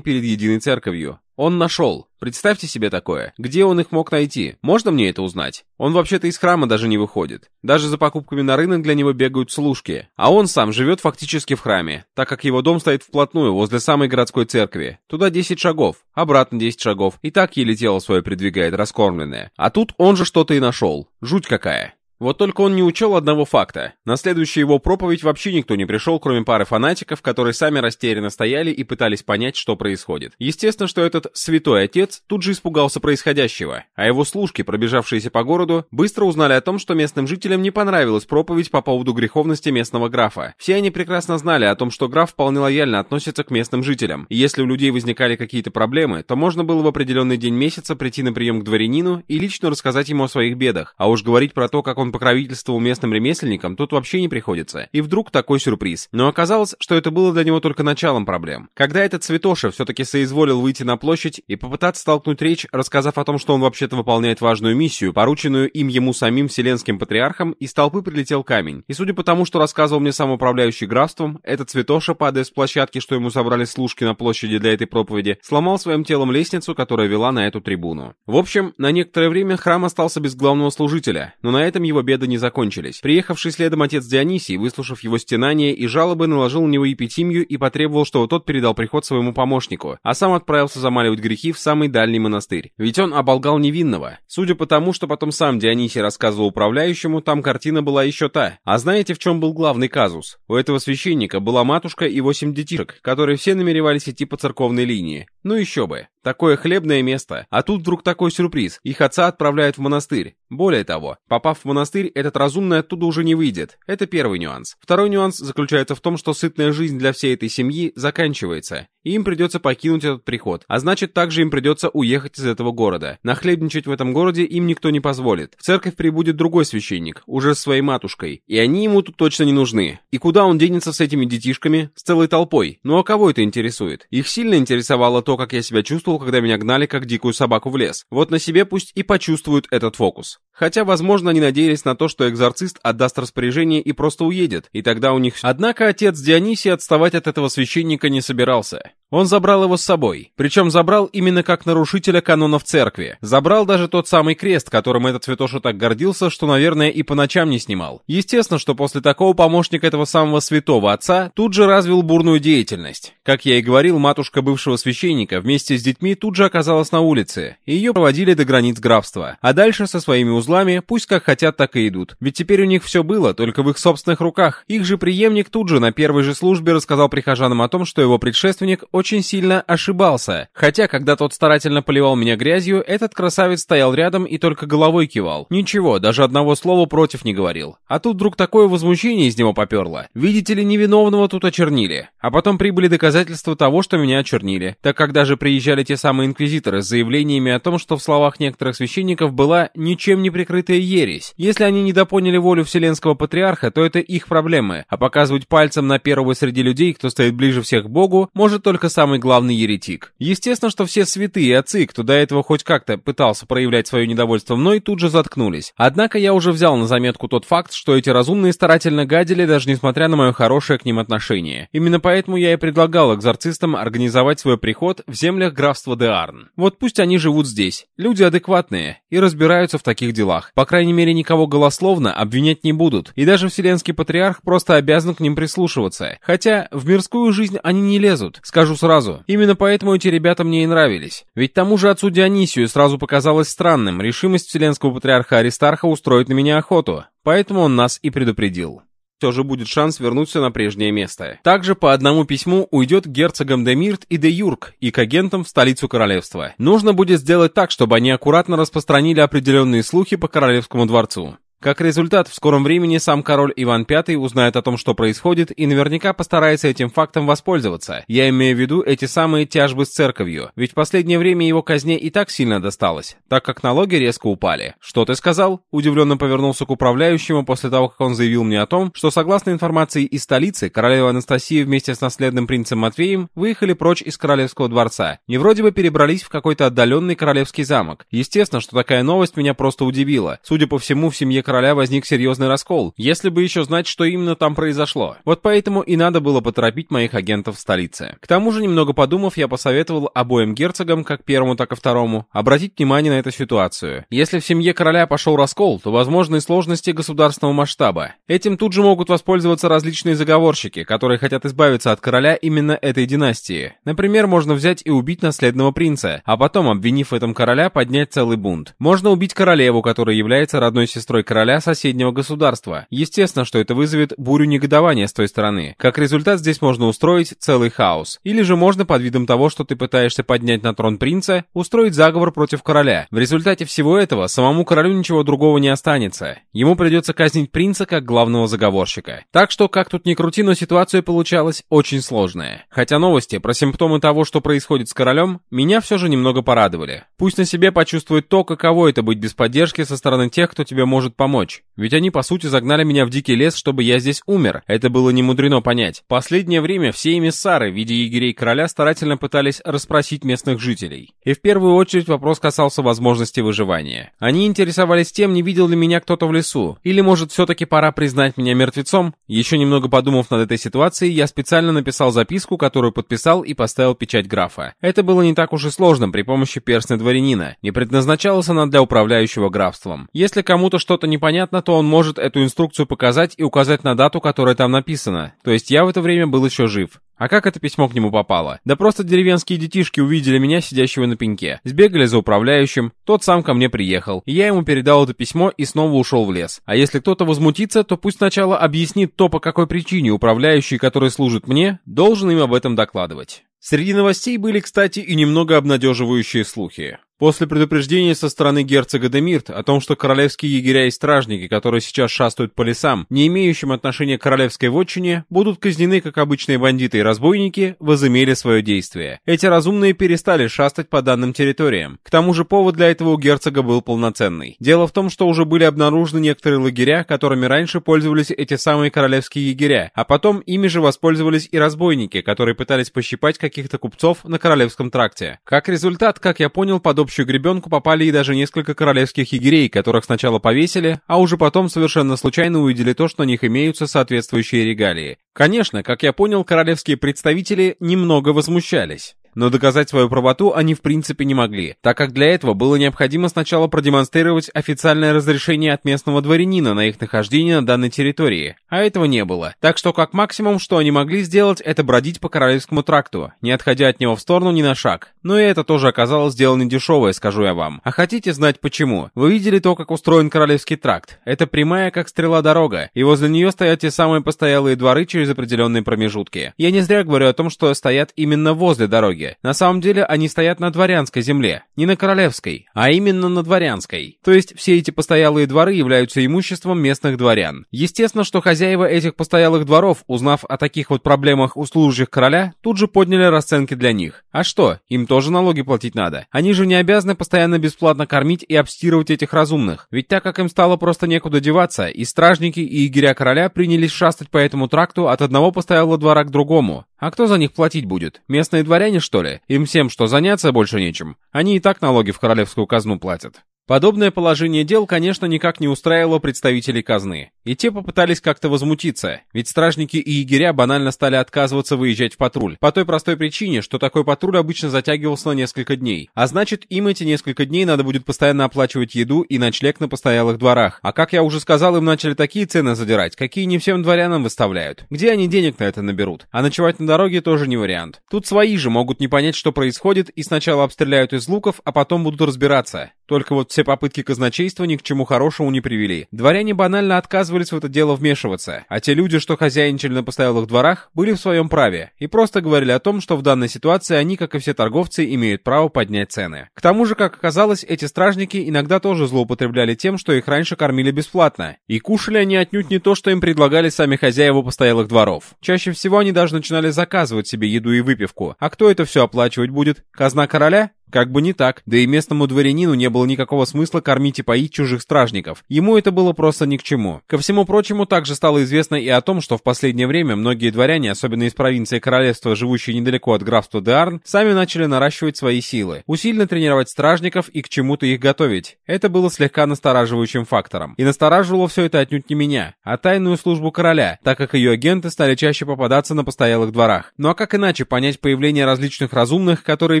перед Единой Церковью. Он нашел. Представьте себе такое. Где он их мог найти? Можно мне это узнать? Он вообще-то из храма даже не выходит. Даже за покупками на рынок для него бегают служки. А он сам живет фактически в храме, так как его дом стоит вплотную, возле самой городской церкви. Туда 10 шагов, обратно 10 шагов. И так еле тело свое придвигает, раскормленное. А тут он же что-то и нашел. Жуть какая. Вот только он не учел одного факта. На следующую его проповедь вообще никто не пришел, кроме пары фанатиков, которые сами растерянно стояли и пытались понять, что происходит. Естественно, что этот святой отец тут же испугался происходящего, а его служки, пробежавшиеся по городу, быстро узнали о том, что местным жителям не понравилась проповедь по поводу греховности местного графа. Все они прекрасно знали о том, что граф вполне лояльно относится к местным жителям, и если у людей возникали какие-то проблемы, то можно было в определенный день месяца прийти на прием к дворянину и лично рассказать ему о своих бедах, а уж говорить про то, как он покровительствовал местным ремесленникам, тут вообще не приходится. И вдруг такой сюрприз. Но оказалось, что это было для него только началом проблем. Когда этот Цветоша все-таки соизволил выйти на площадь и попытаться столкнуть речь, рассказав о том, что он вообще-то выполняет важную миссию, порученную им ему самим вселенским патриархом, из толпы прилетел камень. И судя по тому, что рассказывал мне сам управляющий графством, этот Цветоша, падая с площадки, что ему собрали служки на площади для этой проповеди, сломал своим телом лестницу, которая вела на эту трибуну. В общем, на некоторое время храм остался без главного служителя, но на этом его беды не закончились. Приехавший следом отец Дионисий, выслушав его стенания и жалобы, наложил на него епитимию и потребовал, чтобы тот передал приход своему помощнику, а сам отправился замаливать грехи в самый дальний монастырь. Ведь он оболгал невинного. Судя по тому, что потом сам Дионисий рассказывал управляющему, там картина была еще та. А знаете, в чем был главный казус? У этого священника была матушка и восемь детишек, которые все намеревались идти по церковной линии. Ну еще бы. Такое хлебное место. А тут вдруг такой сюрприз. Их отца отправляют в монастырь. Более того, попав в монастырь, этот разумный оттуда уже не выйдет. Это первый нюанс. Второй нюанс заключается в том, что сытная жизнь для всей этой семьи заканчивается. И им придется покинуть этот приход, а значит также им придется уехать из этого города. Нахлебничать в этом городе им никто не позволит. В церковь прибудет другой священник, уже с своей матушкой, и они ему тут точно не нужны. И куда он денется с этими детишками? С целой толпой. Ну а кого это интересует? Их сильно интересовало то, как я себя чувствовал, когда меня гнали как дикую собаку в лес. Вот на себе пусть и почувствуют этот фокус. Хотя, возможно, они надеялись на то, что экзорцист отдаст распоряжение и просто уедет, и тогда у них... Однако отец Дионисий отставать от этого священника не собирался. bye Он забрал его с собой. Причем забрал именно как нарушителя канонов церкви. Забрал даже тот самый крест, которым этот святоша так гордился, что, наверное, и по ночам не снимал. Естественно, что после такого помощник этого самого святого отца тут же развил бурную деятельность. Как я и говорил, матушка бывшего священника вместе с детьми тут же оказалась на улице, и ее проводили до границ графства. А дальше со своими узлами пусть как хотят, так и идут. Ведь теперь у них все было, только в их собственных руках. Их же преемник тут же на первой же службе рассказал прихожанам о том, что его предшественник сильно ошибался. Хотя, когда тот старательно поливал меня грязью, этот красавец стоял рядом и только головой кивал. Ничего, даже одного слова против не говорил. А тут вдруг такое возмущение из него поперло. Видите ли, невиновного тут очернили. А потом прибыли доказательства того, что меня очернили. Так когда же приезжали те самые инквизиторы с заявлениями о том, что в словах некоторых священников была ничем не прикрытая ересь. Если они недопоняли волю вселенского патриарха, то это их проблемы. А показывать пальцем на первого среди людей, кто стоит ближе всех к Богу, может только самый главный еретик. Естественно, что все святые отцы, кто до этого хоть как-то пытался проявлять свое недовольство мной, тут же заткнулись. Однако я уже взял на заметку тот факт, что эти разумные старательно гадили, даже несмотря на мое хорошее к ним отношение. Именно поэтому я и предлагал экзорцистам организовать свой приход в землях графства де Арн. Вот пусть они живут здесь. Люди адекватные и разбираются в таких делах. По крайней мере, никого голословно обвинять не будут. И даже Вселенский Патриарх просто обязан к ним прислушиваться. Хотя в мирскую жизнь они не лезут. Скажу сразу. Именно поэтому эти ребята мне и нравились. Ведь тому же отцу Дионисию сразу показалось странным решимость Вселенского Патриарха Аристарха устроить на меня охоту. Поэтому он нас и предупредил все же будет шанс вернуться на прежнее место. Также по одному письму уйдет герцогам де Мирт и де Юрк и к агентам в столицу королевства. Нужно будет сделать так, чтобы они аккуратно распространили определенные слухи по королевскому дворцу. Как результат, в скором времени сам король Иван V узнает о том, что происходит, и наверняка постарается этим фактом воспользоваться. Я имею в виду эти самые тяжбы с церковью, ведь в последнее время его казне и так сильно досталось, так как налоги резко упали. «Что ты сказал?» Удивленно повернулся к управляющему после того, как он заявил мне о том, что согласно информации из столицы, королева Анастасия вместе с наследным принцем Матвеем выехали прочь из королевского дворца и вроде бы перебрались в какой-то отдаленный королевский замок. Естественно, что такая новость меня просто удивила. Судя по всему, в семье короля возник серьезный раскол, если бы еще знать, что именно там произошло. Вот поэтому и надо было поторопить моих агентов в столице. К тому же, немного подумав, я посоветовал обоим герцогам, как первому, так и второму, обратить внимание на эту ситуацию. Если в семье короля пошел раскол, то возможны сложности государственного масштаба. Этим тут же могут воспользоваться различные заговорщики, которые хотят избавиться от короля именно этой династии. Например, можно взять и убить наследного принца, а потом, обвинив в этом короля, поднять целый бунт. Можно убить королеву, которая является родной сестрой короля, короля соседнего государства. Естественно, что это вызовет бурю негодования с той стороны. Как результат, здесь можно устроить целый хаос. Или же можно под видом того, что ты пытаешься поднять на трон принца, устроить заговор против короля. В результате всего этого самому королю ничего другого не останется. Ему придется казнить принца как главного заговорщика. Так что, как тут ни крути, но ситуация получалась очень сложная. Хотя новости про симптомы того, что происходит с королем, меня все же немного порадовали. Пусть на себе почувствует то, каково это быть без поддержки со стороны тех, кто тебе может помочь помочь. Ведь они, по сути, загнали меня в дикий лес, чтобы я здесь умер. Это было не мудрено понять. Последнее время все эмиссары в виде егерей короля старательно пытались расспросить местных жителей. И в первую очередь вопрос касался возможности выживания. Они интересовались тем, не видел ли меня кто-то в лесу. Или, может, все-таки пора признать меня мертвецом? Еще немного подумав над этой ситуацией, я специально написал записку, которую подписал и поставил печать графа. Это было не так уж и сложно при помощи перстня дворянина. Не предназначалась она для управляющего графством. Если кому-то что-то непонятно, то он может эту инструкцию показать и указать на дату, которая там написана. То есть я в это время был еще жив. А как это письмо к нему попало? Да просто деревенские детишки увидели меня, сидящего на пеньке. Сбегали за управляющим, тот сам ко мне приехал. И я ему передал это письмо и снова ушел в лес. А если кто-то возмутится, то пусть сначала объяснит то, по какой причине управляющий, который служит мне, должен им об этом докладывать. Среди новостей были, кстати, и немного обнадеживающие слухи. После предупреждения со стороны герцога Демирт о том, что королевские егеря и стражники, которые сейчас шастают по лесам, не имеющим отношения к королевской вотчине, будут казнены как обычные бандиты и разбойники, возымели свое действие. Эти разумные перестали шастать по данным территориям. К тому же повод для этого у герцога был полноценный. Дело в том, что уже были обнаружены некоторые лагеря, которыми раньше пользовались эти самые королевские егеря, а потом ими же воспользовались и разбойники, которые пытались пощипать каких-то купцов на королевском тракте. Как результат, как я понял, под общую гребенку попали и даже несколько королевских егерей, которых сначала повесили, а уже потом совершенно случайно увидели то, что на них имеются соответствующие регалии. Конечно, как я понял, королевские представители немного возмущались но доказать свою правоту они в принципе не могли, так как для этого было необходимо сначала продемонстрировать официальное разрешение от местного дворянина на их нахождение на данной территории, а этого не было. Так что как максимум, что они могли сделать, это бродить по Королевскому тракту, не отходя от него в сторону ни на шаг. Но и это тоже оказалось дело недешевое, скажу я вам. А хотите знать почему? Вы видели то, как устроен Королевский тракт. Это прямая, как стрела дорога, и возле нее стоят те самые постоялые дворы через определенные промежутки. Я не зря говорю о том, что стоят именно возле дороги, дороге. На самом деле они стоят на дворянской земле, не на королевской, а именно на дворянской. То есть все эти постоялые дворы являются имуществом местных дворян. Естественно, что хозяева этих постоялых дворов, узнав о таких вот проблемах у служащих короля, тут же подняли расценки для них. А что, им тоже налоги платить надо. Они же не обязаны постоянно бесплатно кормить и обстирывать этих разумных. Ведь так как им стало просто некуда деваться, и стражники, и егеря короля принялись шастать по этому тракту от одного постоялого двора к другому. А кто за них платить будет? Местные дворяне, что ли? Им всем что, заняться больше нечем? Они и так налоги в королевскую казну платят. Подобное положение дел, конечно, никак не устраивало представителей казны. И те попытались как-то возмутиться, ведь стражники и егеря банально стали отказываться выезжать в патруль, по той простой причине, что такой патруль обычно затягивался на несколько дней. А значит, им эти несколько дней надо будет постоянно оплачивать еду и ночлег на постоялых дворах. А как я уже сказал, им начали такие цены задирать, какие не всем дворянам выставляют. Где они денег на это наберут? А ночевать на дороге тоже не вариант. Тут свои же могут не понять, что происходит, и сначала обстреляют из луков, а потом будут разбираться. Только вот все попытки казначейства ни к чему хорошему не привели. Дворяне банально отказывались в это дело вмешиваться, а те люди, что хозяйничали на постоялых дворах, были в своем праве и просто говорили о том, что в данной ситуации они, как и все торговцы, имеют право поднять цены. К тому же, как оказалось, эти стражники иногда тоже злоупотребляли тем, что их раньше кормили бесплатно, и кушали они отнюдь не то, что им предлагали сами хозяева постоялых дворов. Чаще всего они даже начинали заказывать себе еду и выпивку, а кто это все оплачивать будет? Казна короля? Как бы не так, да и местному дворянину не было никакого смысла кормить и поить чужих стражников. Ему это было просто ни к чему. Ко всему прочему, также стало известно и о том, что в последнее время многие дворяне, особенно из провинции королевства, живущие недалеко от графства Деарн, сами начали наращивать свои силы, усиленно тренировать стражников и к чему-то их готовить. Это было слегка настораживающим фактором. И настораживало все это отнюдь не меня, а тайную службу короля, так как ее агенты стали чаще попадаться на постоялых дворах. Ну а как иначе понять появление различных разумных, которые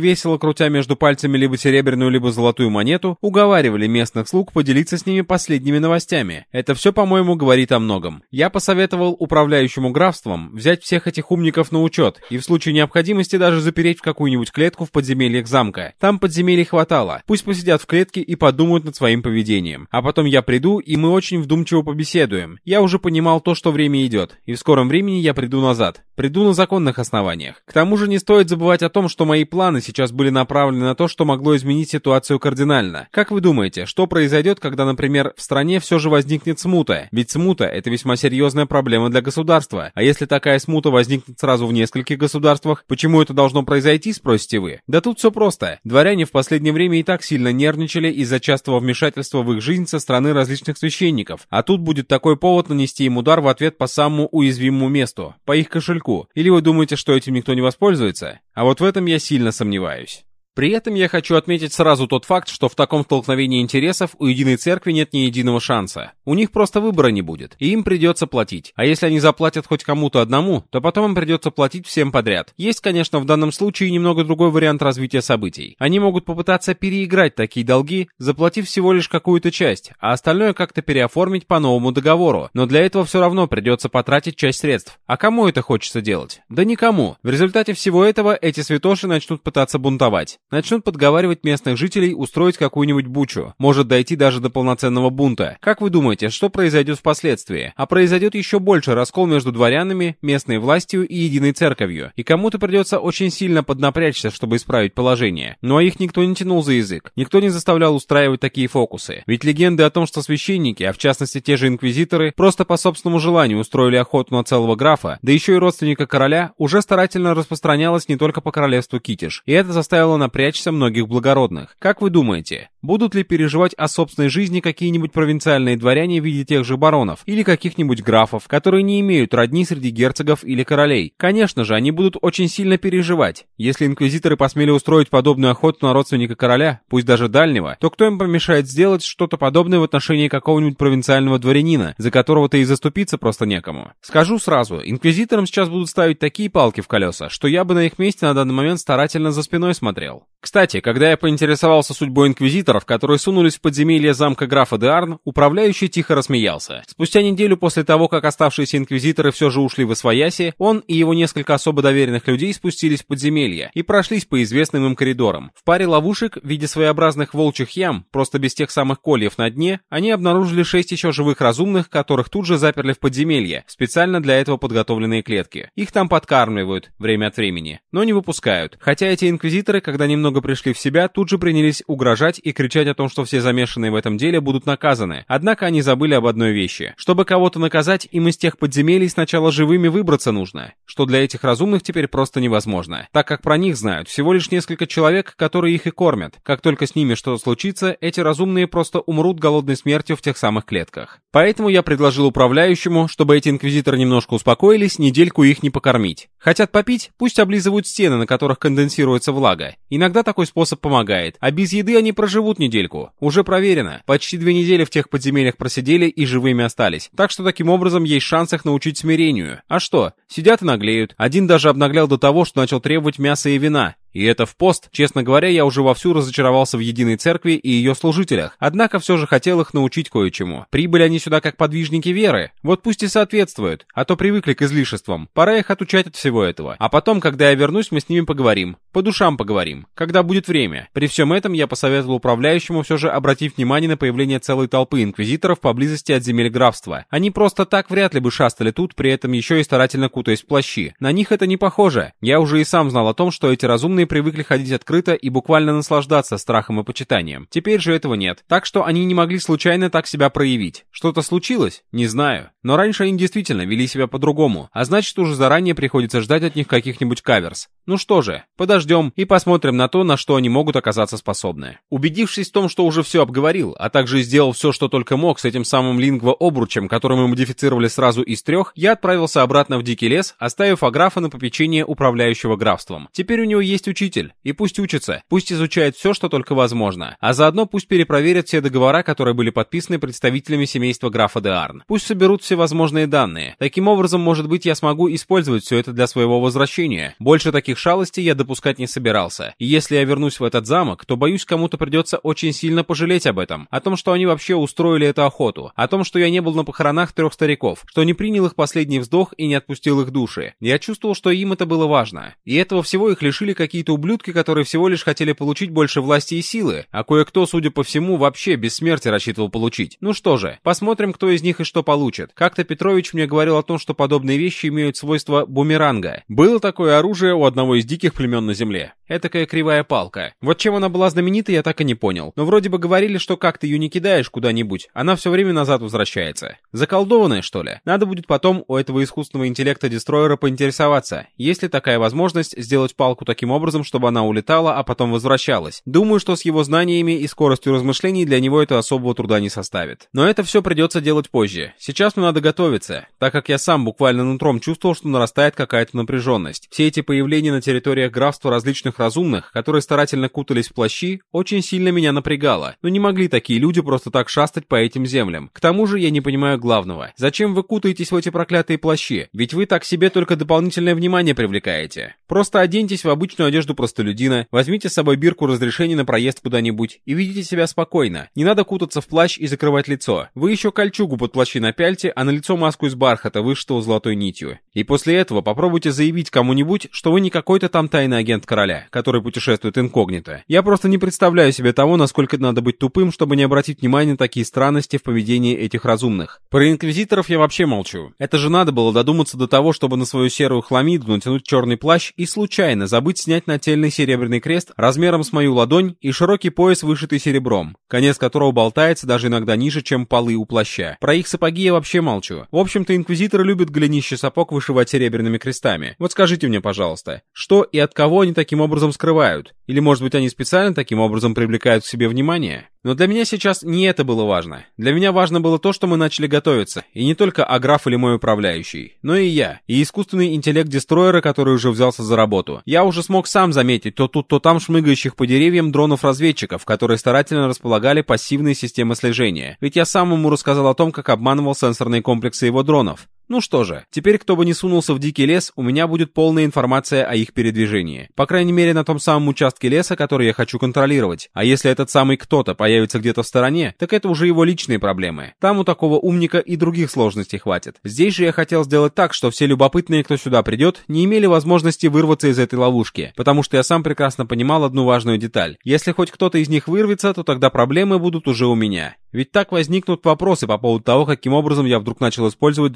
весело крутя между пальцами либо серебряную, либо золотую монету, уговаривали местных слуг поделиться с ними последними новостями. Это все, по-моему, говорит о многом. Я посоветовал управляющему графством взять всех этих умников на учет и в случае необходимости даже запереть в какую-нибудь клетку в подземельях замка. Там подземелий хватало. Пусть посидят в клетке и подумают над своим поведением. А потом я приду, и мы очень вдумчиво побеседуем. Я уже понимал то, что время идет, и в скором времени я приду назад. Приду на законных основаниях. К тому же не стоит забывать о том, что мои планы сейчас были направлены на то, что могло изменить ситуацию кардинально. Как вы думаете, что произойдет, когда, например, в стране все же возникнет смута? Ведь смута — это весьма серьезная проблема для государства. А если такая смута возникнет сразу в нескольких государствах, почему это должно произойти, спросите вы? Да тут все просто. Дворяне в последнее время и так сильно нервничали из-за частого вмешательства в их жизнь со стороны различных священников. А тут будет такой повод нанести им удар в ответ по самому уязвимому месту, по их кошельку. Или вы думаете, что этим никто не воспользуется? А вот в этом я сильно сомневаюсь. При этом я хочу отметить сразу тот факт, что в таком столкновении интересов у Единой Церкви нет ни единого шанса. У них просто выбора не будет, и им придется платить. А если они заплатят хоть кому-то одному, то потом им придется платить всем подряд. Есть, конечно, в данном случае немного другой вариант развития событий. Они могут попытаться переиграть такие долги, заплатив всего лишь какую-то часть, а остальное как-то переоформить по новому договору. Но для этого все равно придется потратить часть средств. А кому это хочется делать? Да никому. В результате всего этого эти святоши начнут пытаться бунтовать. Начнут подговаривать местных жителей устроить какую-нибудь бучу. Может дойти даже до полноценного бунта. Как вы думаете, что произойдет впоследствии? А произойдет еще больше раскол между дворянами, местной властью и единой церковью. И кому-то придется очень сильно поднапрячься, чтобы исправить положение. А их никто не тянул за язык. Никто не заставлял устраивать такие фокусы. Ведь легенды о том, что священники, а в частности те же инквизиторы, просто по собственному желанию устроили охоту на целого графа, да еще и родственника короля, уже старательно распространялось не только по королевству Китиш. И это заставило напрячься многих благородных. Как вы думаете, будут ли переживать о собственной жизни какие-нибудь провинциальные дворяне в виде тех же баронов или каких-нибудь графов, которые не имеют родни среди герцогов или королей? Конечно же, они будут очень сильно переживать. Если инквизиторы посмели устроить подобную охоту на родственника короля, пусть даже дальнего, то кто им помешает сделать что-то подобное в отношении какого-нибудь провинциального дворянина, за которого-то и заступиться просто некому? Скажу сразу, инквизиторам сейчас будут ставить такие палки в колеса, что я бы на их месте на данный момент старательно за спиной смотрел. Кстати, когда я поинтересовался судьбой инквизиторов, которые сунулись в подземелье замка графа де Арн, управляющий тихо рассмеялся. Спустя неделю после того, как оставшиеся инквизиторы все же ушли в Освояси, он и его несколько особо доверенных людей спустились в подземелье и прошлись по известным им коридорам. В паре ловушек в виде своеобразных волчьих ям, просто без тех самых кольев на дне, они обнаружили шесть еще живых разумных, которых тут же заперли в подземелье, специально для этого подготовленные клетки. Их там подкармливают время от времени, но не выпускают. Хотя эти инквизиторы, когда немного пришли в себя, тут же принялись угрожать и кричать о том, что все замешанные в этом деле будут наказаны. Однако они забыли об одной вещи. Чтобы кого-то наказать, им из тех подземелий сначала живыми выбраться нужно, что для этих разумных теперь просто невозможно, так как про них знают всего лишь несколько человек, которые их и кормят. Как только с ними что-то случится, эти разумные просто умрут голодной смертью в тех самых клетках. Поэтому я предложил управляющему, чтобы эти инквизиторы немножко успокоились, недельку их не покормить. Хотят попить? Пусть облизывают стены, на которых конденсируется влага. Иногда такой способ помогает, а без еды они проживут недельку. Уже проверено. Почти две недели в тех подземельях просидели и живыми остались. Так что таким образом есть шанс их научить смирению. А что? Сидят и наглеют. Один даже обнаглял до того, что начал требовать мяса и вина. И это в пост. Честно говоря, я уже вовсю разочаровался в единой церкви и ее служителях, однако все же хотел их научить кое-чему. Прибыли они сюда как подвижники веры. Вот пусть и соответствуют, а то привыкли к излишествам. Пора их отучать от всего этого. А потом, когда я вернусь, мы с ними поговорим. По душам поговорим. Когда будет время. При всем этом я посоветовал управляющему все же обратить внимание на появление целой толпы инквизиторов поблизости от земель графства. Они просто так вряд ли бы шастали тут, при этом еще и старательно кутаясь в плащи. На них это не похоже. Я уже и сам знал о том, что эти разумные Разумные привыкли ходить открыто и буквально наслаждаться страхом и почитанием. Теперь же этого нет. Так что они не могли случайно так себя проявить. Что-то случилось? Не знаю. Но раньше они действительно вели себя по-другому. А значит, уже заранее приходится ждать от них каких-нибудь каверс. Ну что же, подождем и посмотрим на то, на что они могут оказаться способны. Убедившись в том, что уже все обговорил, а также сделал все, что только мог с этим самым лингво-обручем, который мы модифицировали сразу из трех, я отправился обратно в дикий лес, оставив Аграфа на попечение управляющего графством. Теперь у него есть учитель, и пусть учится, пусть изучает все, что только возможно, а заодно пусть перепроверят все договора, которые были подписаны представителями семейства графа де Арн. Пусть соберут все возможные данные. Таким образом, может быть, я смогу использовать все это для своего возвращения. Больше таких шалостей я допускать не собирался. И если я вернусь в этот замок, то, боюсь, кому-то придется очень сильно пожалеть об этом. О том, что они вообще устроили эту охоту. О том, что я не был на похоронах трех стариков. Что не принял их последний вздох и не отпустил их души. Я чувствовал, что им это было важно. И этого всего их лишили какие-то ублюдки, которые всего лишь хотели получить больше власти и силы. А кое-кто, судя по всему, вообще без смерти рассчитывал получить. Ну что же, посмотрим, кто из них и что получит. Как-то Петрович мне говорил о том, что подобные вещи имеют свойство бумеранга. Было такое оружие у одного из диких племен на Земле. Этакая кривая палка. Вот чем она была знаменита, я так и не понял. Но вроде бы говорили, что как ты ее не кидаешь куда-нибудь, она все время назад возвращается. Заколдованная, что ли? Надо будет потом у этого искусственного интеллекта дестроера поинтересоваться, есть ли такая возможность сделать палку таким образом, чтобы она улетала, а потом возвращалась. Думаю, что с его знаниями и скоростью размышлений для него это особого труда не составит. Но это все придется делать позже. Сейчас мне надо готовиться, так как я сам буквально нутром чувствовал, что нарастает какая-то напряженность. Все эти появления на территориях графства различных разумных, которые старательно кутались в плащи, очень сильно меня напрягало. Но не могли такие люди просто так шастать по этим землям. К тому же я не понимаю главного. Зачем вы кутаетесь в эти проклятые плащи? Ведь вы так себе только дополнительное внимание привлекаете. Просто оденьтесь в обычную одежду одежду простолюдина, возьмите с собой бирку разрешений на проезд куда-нибудь и ведите себя спокойно. Не надо кутаться в плащ и закрывать лицо. Вы еще кольчугу под плащи напяльте, а на лицо маску из бархата, вышитого золотой нитью. И после этого попробуйте заявить кому-нибудь, что вы не какой-то там тайный агент короля, который путешествует инкогнито. Я просто не представляю себе того, насколько надо быть тупым, чтобы не обратить внимание на такие странности в поведении этих разумных. Про инквизиторов я вообще молчу. Это же надо было додуматься до того, чтобы на свою серую хламиду натянуть черный плащ и случайно забыть снять нательный серебряный крест размером с мою ладонь и широкий пояс, вышитый серебром, конец которого болтается даже иногда ниже, чем полы у плаща. Про их сапоги я вообще молчу. В общем-то, инквизиторы любят голенище сапог вышивать серебряными крестами. Вот скажите мне, пожалуйста, что и от кого они таким образом скрывают? Или, может быть, они специально таким образом привлекают к себе внимание? Но для меня сейчас не это было важно. Для меня важно было то, что мы начали готовиться. И не только Аграф или мой управляющий, но и я. И искусственный интеллект дестроера, который уже взялся за работу. Я уже смог сам заметить то тут, то там шмыгающих по деревьям дронов-разведчиков, которые старательно располагали пассивные системы слежения. Ведь я сам ему рассказал о том, как обманывал сенсорные комплексы его дронов. Ну что же, теперь кто бы ни сунулся в дикий лес, у меня будет полная информация о их передвижении. По крайней мере на том самом участке леса, который я хочу контролировать. А если этот самый кто-то появится где-то в стороне, так это уже его личные проблемы. Там у такого умника и других сложностей хватит. Здесь же я хотел сделать так, что все любопытные, кто сюда придет, не имели возможности вырваться из этой ловушки, потому что я сам прекрасно понимал одну важную деталь. Если хоть кто-то из них вырвется, то тогда проблемы будут уже у меня. Ведь так возникнут вопросы по поводу того, каким образом я вдруг начал использовать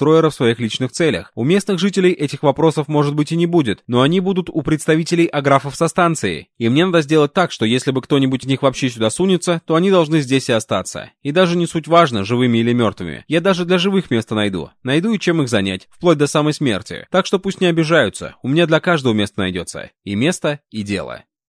дронов-дестроера в своих личных целях. У местных жителей этих вопросов может быть и не будет, но они будут у представителей аграфов со станции. И мне надо сделать так, что если бы кто-нибудь из них вообще сюда сунется, то они должны здесь и остаться. И даже не суть важно, живыми или мертвыми. Я даже для живых место найду. Найду и чем их занять, вплоть до самой смерти. Так что пусть не обижаются, у меня для каждого место найдется. И место, и дело.